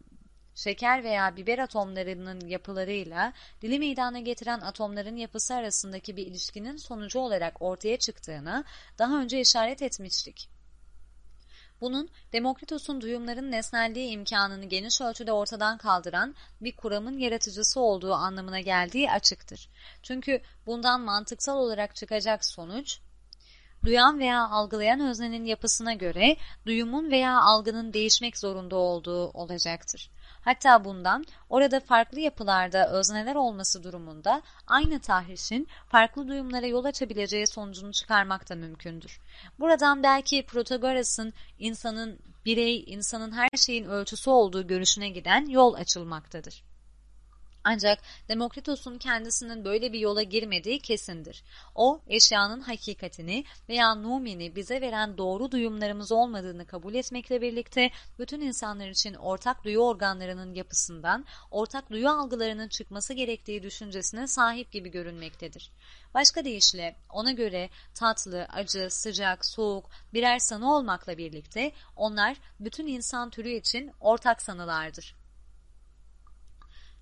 şeker veya biber atomlarının yapılarıyla dili meydana getiren atomların yapısı arasındaki bir ilişkinin sonucu olarak ortaya çıktığına daha önce işaret etmiştik. Bunun Demokritos'un duyumların nesnelliği imkanını geniş ölçüde ortadan kaldıran bir kuramın yaratıcısı olduğu anlamına geldiği açıktır. Çünkü bundan mantıksal olarak çıkacak sonuç, duyan veya algılayan öznenin yapısına göre duyumun veya algının değişmek zorunda olduğu olacaktır. Hatta bundan orada farklı yapılarda özneler olması durumunda aynı tahrişin farklı duyumlara yol açabileceği sonucunu çıkarmak da mümkündür. Buradan belki Protagoras'ın insanın birey, insanın her şeyin ölçüsü olduğu görüşüne giden yol açılmaktadır. Ancak Demokritos'un kendisinin böyle bir yola girmediği kesindir. O, eşyanın hakikatini veya numini bize veren doğru duyumlarımız olmadığını kabul etmekle birlikte bütün insanlar için ortak duyu organlarının yapısından ortak duyu algılarının çıkması gerektiği düşüncesine sahip gibi görünmektedir. Başka deyişle ona göre tatlı, acı, sıcak, soğuk birer sanı olmakla birlikte onlar bütün insan türü için ortak sanılardır.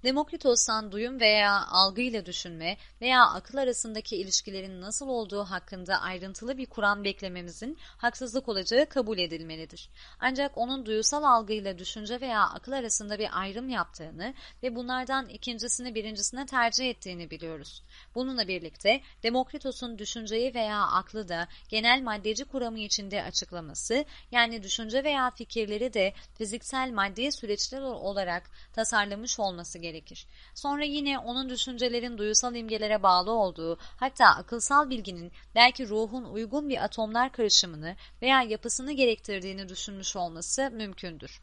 Demokritos'tan duyum veya algıyla düşünme veya akıl arasındaki ilişkilerin nasıl olduğu hakkında ayrıntılı bir Kur'an beklememizin haksızlık olacağı kabul edilmelidir. Ancak onun duyusal algıyla düşünce veya akıl arasında bir ayrım yaptığını ve bunlardan ikincisini birincisine tercih ettiğini biliyoruz. Bununla birlikte Demokritos'un düşünceyi veya aklı da genel maddeci kuramı içinde açıklaması, yani düşünce veya fikirleri de fiziksel maddi süreçler olarak tasarlamış olması gerekir gerekir. Sonra yine onun düşüncelerin duyusal imgelere bağlı olduğu, hatta akılsal bilginin belki ruhun uygun bir atomlar karışımını veya yapısını gerektirdiğini düşünmüş olması mümkündür.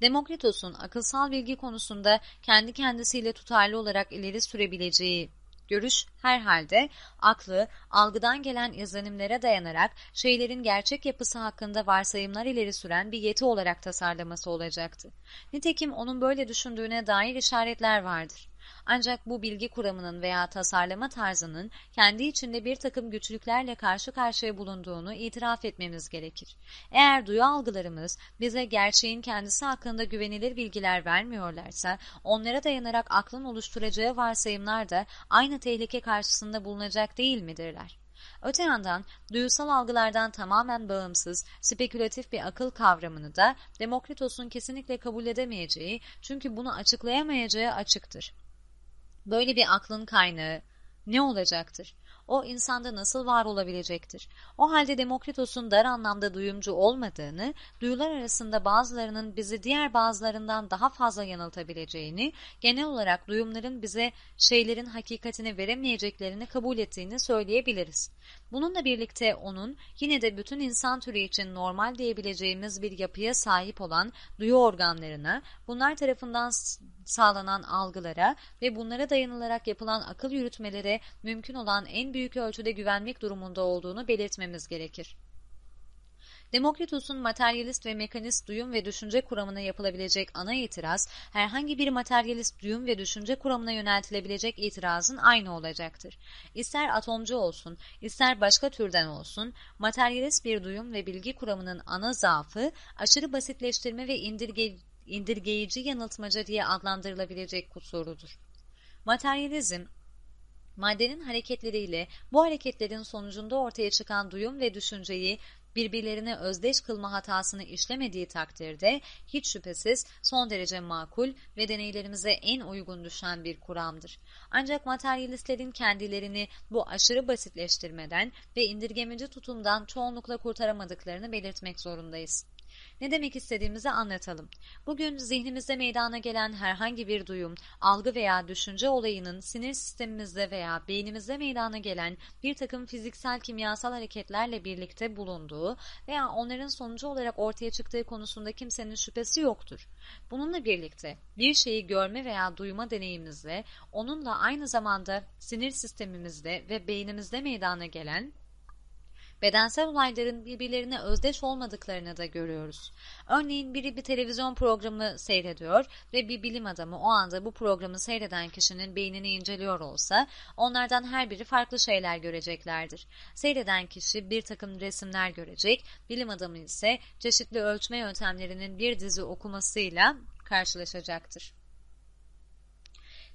Demokritos'un akılsal bilgi konusunda kendi kendisiyle tutarlı olarak ileri sürebileceği Görüş herhalde aklı algıdan gelen izlenimlere dayanarak şeylerin gerçek yapısı hakkında varsayımlar ileri süren bir yeti olarak tasarlaması olacaktı. Nitekim onun böyle düşündüğüne dair işaretler vardır. Ancak bu bilgi kuramının veya tasarlama tarzının kendi içinde bir takım güçlüklerle karşı karşıya bulunduğunu itiraf etmemiz gerekir. Eğer duyu algılarımız bize gerçeğin kendisi hakkında güvenilir bilgiler vermiyorlarsa, onlara dayanarak aklın oluşturacağı varsayımlar da aynı tehlike karşısında bulunacak değil midirler? Öte yandan duyusal algılardan tamamen bağımsız, spekülatif bir akıl kavramını da Demokritos'un kesinlikle kabul edemeyeceği çünkü bunu açıklayamayacağı açıktır. Böyle bir aklın kaynağı ne olacaktır? O insanda nasıl var olabilecektir? O halde Demokritos'un dar anlamda duyumcu olmadığını, duyular arasında bazılarının bizi diğer bazılarından daha fazla yanıltabileceğini, genel olarak duyumların bize şeylerin hakikatini veremeyeceklerini kabul ettiğini söyleyebiliriz. Bununla birlikte onun yine de bütün insan türü için normal diyebileceğimiz bir yapıya sahip olan duyu organlarına, bunlar tarafından sağlanan algılara ve bunlara dayanılarak yapılan akıl yürütmelere mümkün olan en büyük ölçüde güvenmek durumunda olduğunu belirtmemiz gerekir. Demokritos'un materyalist ve mekanist duyum ve düşünce kuramına yapılabilecek ana itiraz, herhangi bir materyalist duyum ve düşünce kuramına yöneltilebilecek itirazın aynı olacaktır. İster atomcu olsun, ister başka türden olsun, materyalist bir duyum ve bilgi kuramının ana zaafı, aşırı basitleştirme ve indirge, indirgeyici yanıltmaca diye adlandırılabilecek kusurudur. Materyalizm, maddenin hareketleriyle bu hareketlerin sonucunda ortaya çıkan duyum ve düşünceyi birbirlerine özdeş kılma hatasını işlemediği takdirde hiç şüphesiz son derece makul ve deneylerimize en uygun düşen bir kuramdır. Ancak materyalistlerin kendilerini bu aşırı basitleştirmeden ve indirgemeci tutumdan çoğunlukla kurtaramadıklarını belirtmek zorundayız. Ne demek istediğimizi anlatalım. Bugün zihnimizde meydana gelen herhangi bir duyum, algı veya düşünce olayının sinir sistemimizde veya beynimizde meydana gelen bir takım fiziksel kimyasal hareketlerle birlikte bulunduğu veya onların sonucu olarak ortaya çıktığı konusunda kimsenin şüphesi yoktur. Bununla birlikte bir şeyi görme veya duyma deneyimimizle onunla aynı zamanda sinir sistemimizde ve beynimizde meydana gelen bedensel olayların birbirlerine özdeş olmadıklarını da görüyoruz. Örneğin biri bir televizyon programı seyrediyor ve bir bilim adamı o anda bu programı seyreden kişinin beynini inceliyor olsa onlardan her biri farklı şeyler göreceklerdir. Seyreden kişi bir takım resimler görecek, bilim adamı ise çeşitli ölçme yöntemlerinin bir dizi okumasıyla karşılaşacaktır.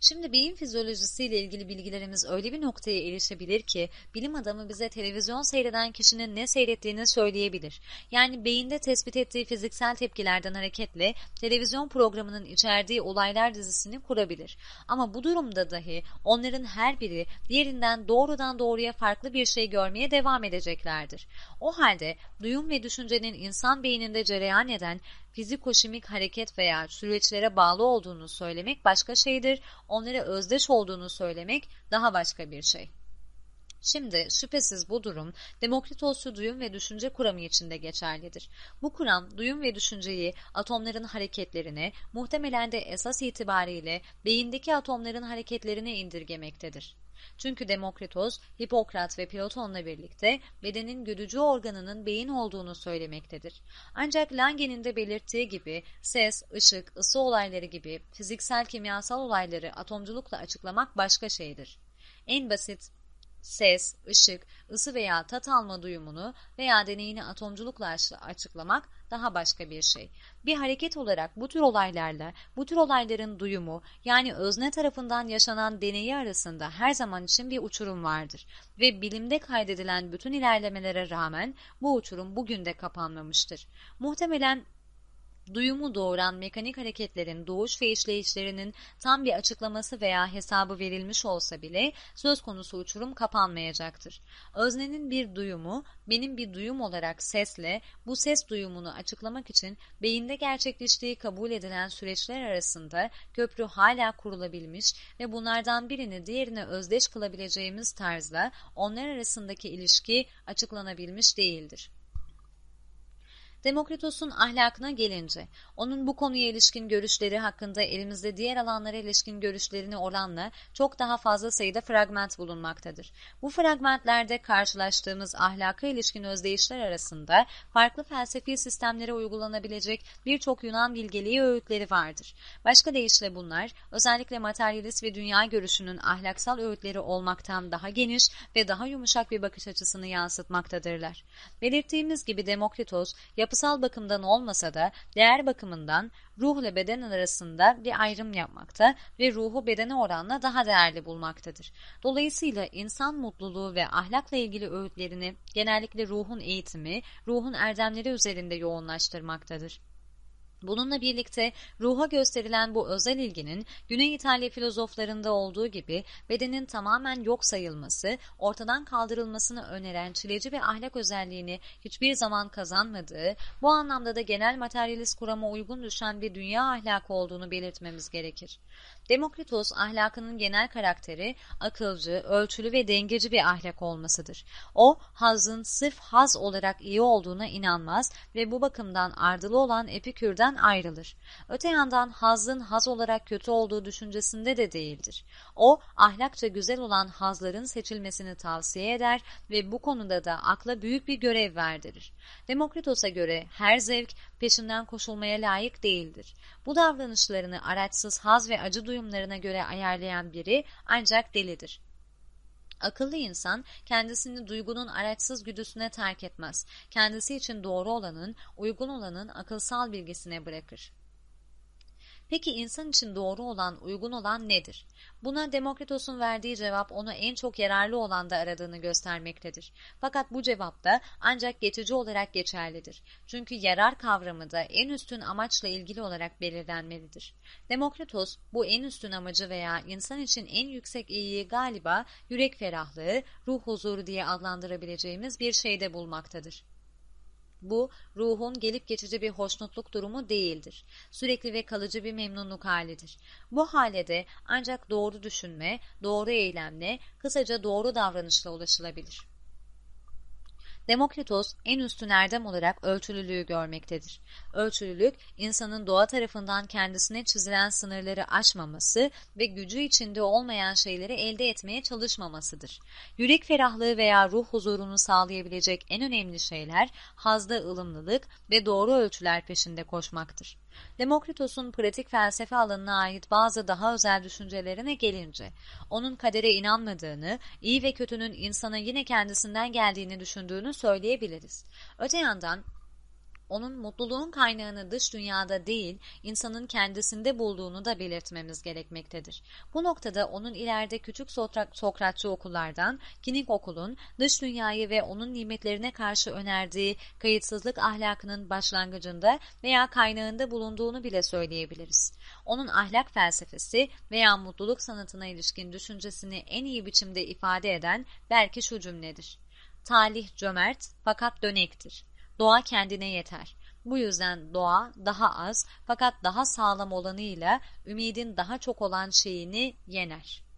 Şimdi beyin fizyolojisiyle ilgili bilgilerimiz öyle bir noktaya erişebilir ki bilim adamı bize televizyon seyreden kişinin ne seyrettiğini söyleyebilir. Yani beyinde tespit ettiği fiziksel tepkilerden hareketle televizyon programının içerdiği olaylar dizisini kurabilir. Ama bu durumda dahi onların her biri diğerinden doğrudan doğruya farklı bir şey görmeye devam edeceklerdir. O halde duyum ve düşüncenin insan beyninde cereyan eden fizikoşimik hareket veya süreçlere bağlı olduğunu söylemek başka şeydir, onlara özdeş olduğunu söylemek daha başka bir şey. Şimdi şüphesiz bu durum Demokritosçu duyum ve düşünce kuramı içinde geçerlidir. Bu kuram duyum ve düşünceyi atomların hareketlerine muhtemelen de esas itibariyle beyindeki atomların hareketlerine indirgemektedir. Çünkü Demokritos, Hipokrat ve Platon'la birlikte bedenin güdücü organının beyin olduğunu söylemektedir. Ancak Lange'nin de belirttiği gibi ses, ışık, ısı olayları gibi fiziksel kimyasal olayları atomculukla açıklamak başka şeydir. En basit ses, ışık, ısı veya tat alma duyumunu veya deneyini atomculukla açıklamak daha başka bir şey. Bir hareket olarak bu tür olaylarla, bu tür olayların duyumu yani özne tarafından yaşanan deneyi arasında her zaman için bir uçurum vardır. Ve bilimde kaydedilen bütün ilerlemelere rağmen bu uçurum bugün de kapanmamıştır. Muhtemelen duyumu doğuran mekanik hareketlerin doğuş ve işleyişlerinin tam bir açıklaması veya hesabı verilmiş olsa bile söz konusu uçurum kapanmayacaktır. Öznenin bir duyumu, benim bir duyum olarak sesle bu ses duyumunu açıklamak için beyinde gerçekleştiği kabul edilen süreçler arasında köprü hala kurulabilmiş ve bunlardan birini diğerine özdeş kılabileceğimiz tarzda onlar arasındaki ilişki açıklanabilmiş değildir. Demokritos'un ahlakına gelince, onun bu konuya ilişkin görüşleri hakkında elimizde diğer alanlara ilişkin görüşlerini oranla çok daha fazla sayıda fragment bulunmaktadır. Bu fragmentlerde karşılaştığımız ahlaka ilişkin özdeyişler arasında farklı felsefi sistemlere uygulanabilecek birçok Yunan bilgeliği öğütleri vardır. Başka deyişle bunlar, özellikle materyalist ve dünya görüşünün ahlaksal öğütleri olmaktan daha geniş ve daha yumuşak bir bakış açısını yansıtmaktadırlar. Belirttiğimiz gibi Demokritos, yapısal bakımdan olmasa da değer bakımından ruh ile beden arasında bir ayrım yapmakta ve ruhu bedene oranla daha değerli bulmaktadır. Dolayısıyla insan mutluluğu ve ahlakla ilgili öğütlerini genellikle ruhun eğitimi, ruhun erdemleri üzerinde yoğunlaştırmaktadır. Bununla birlikte ruha gösterilen bu özel ilginin Güney İtalya filozoflarında olduğu gibi bedenin tamamen yok sayılması, ortadan kaldırılmasını öneren çileci ve ahlak özelliğini hiçbir zaman kazanmadığı, bu anlamda da genel materyalist kurama uygun düşen bir dünya ahlakı olduğunu belirtmemiz gerekir. Demokritos ahlakının genel karakteri akılcı, ölçülü ve dengeci bir ahlak olmasıdır. O, hazın sırf haz olarak iyi olduğuna inanmaz ve bu bakımdan ardılı olan Epikür'den ayrılır. Öte yandan hazın haz olarak kötü olduğu düşüncesinde de değildir. O, ahlakça güzel olan hazların seçilmesini tavsiye eder ve bu konuda da akla büyük bir görev verdirir. Demokritos'a göre her zevk peşinden koşulmaya layık değildir. Bu davranışlarını araçsız haz ve acı duyumlarına göre ayarlayan biri ancak delidir. Akıllı insan kendisini duygunun araçsız güdüsüne terk etmez. Kendisi için doğru olanın, uygun olanın akılsal bilgisine bırakır. Peki insan için doğru olan, uygun olan nedir? Buna Demokritos'un verdiği cevap onu en çok yararlı olan da aradığını göstermektedir. Fakat bu cevap da ancak geçici olarak geçerlidir. Çünkü yarar kavramı da en üstün amaçla ilgili olarak belirlenmelidir. Demokritos bu en üstün amacı veya insan için en yüksek iyiyi galiba yürek ferahlığı, ruh huzuru diye adlandırabileceğimiz bir şeyde bulmaktadır. Bu, ruhun gelip geçici bir hoşnutluk durumu değildir. Sürekli ve kalıcı bir memnunluk halidir. Bu halede ancak doğru düşünme, doğru eylemle, kısaca doğru davranışla ulaşılabilir. Demokritos en üstün erdem olarak ölçülülüğü görmektedir. Ölçülülük, insanın doğa tarafından kendisine çizilen sınırları aşmaması ve gücü içinde olmayan şeyleri elde etmeye çalışmamasıdır. Yürek ferahlığı veya ruh huzurunu sağlayabilecek en önemli şeyler hazda ılımlılık ve doğru ölçüler peşinde koşmaktır. Demokritos'un pratik felsefe alanına ait bazı daha özel düşüncelerine gelince, onun kadere inanmadığını, iyi ve kötünün insana yine kendisinden geldiğini düşündüğünü söyleyebiliriz. Öte yandan, onun mutluluğun kaynağını dış dünyada değil, insanın kendisinde bulduğunu da belirtmemiz gerekmektedir. Bu noktada onun ileride küçük Sokratçı okullardan, Kinik okulun dış dünyayı ve onun nimetlerine karşı önerdiği kayıtsızlık ahlakının başlangıcında veya kaynağında bulunduğunu bile söyleyebiliriz. Onun ahlak felsefesi veya mutluluk sanatına ilişkin düşüncesini en iyi biçimde ifade eden belki şu cümledir. Talih cömert fakat dönektir. Doğa kendine yeter. Bu yüzden doğa daha az fakat daha sağlam olanıyla ümidin daha çok olan şeyini yener.''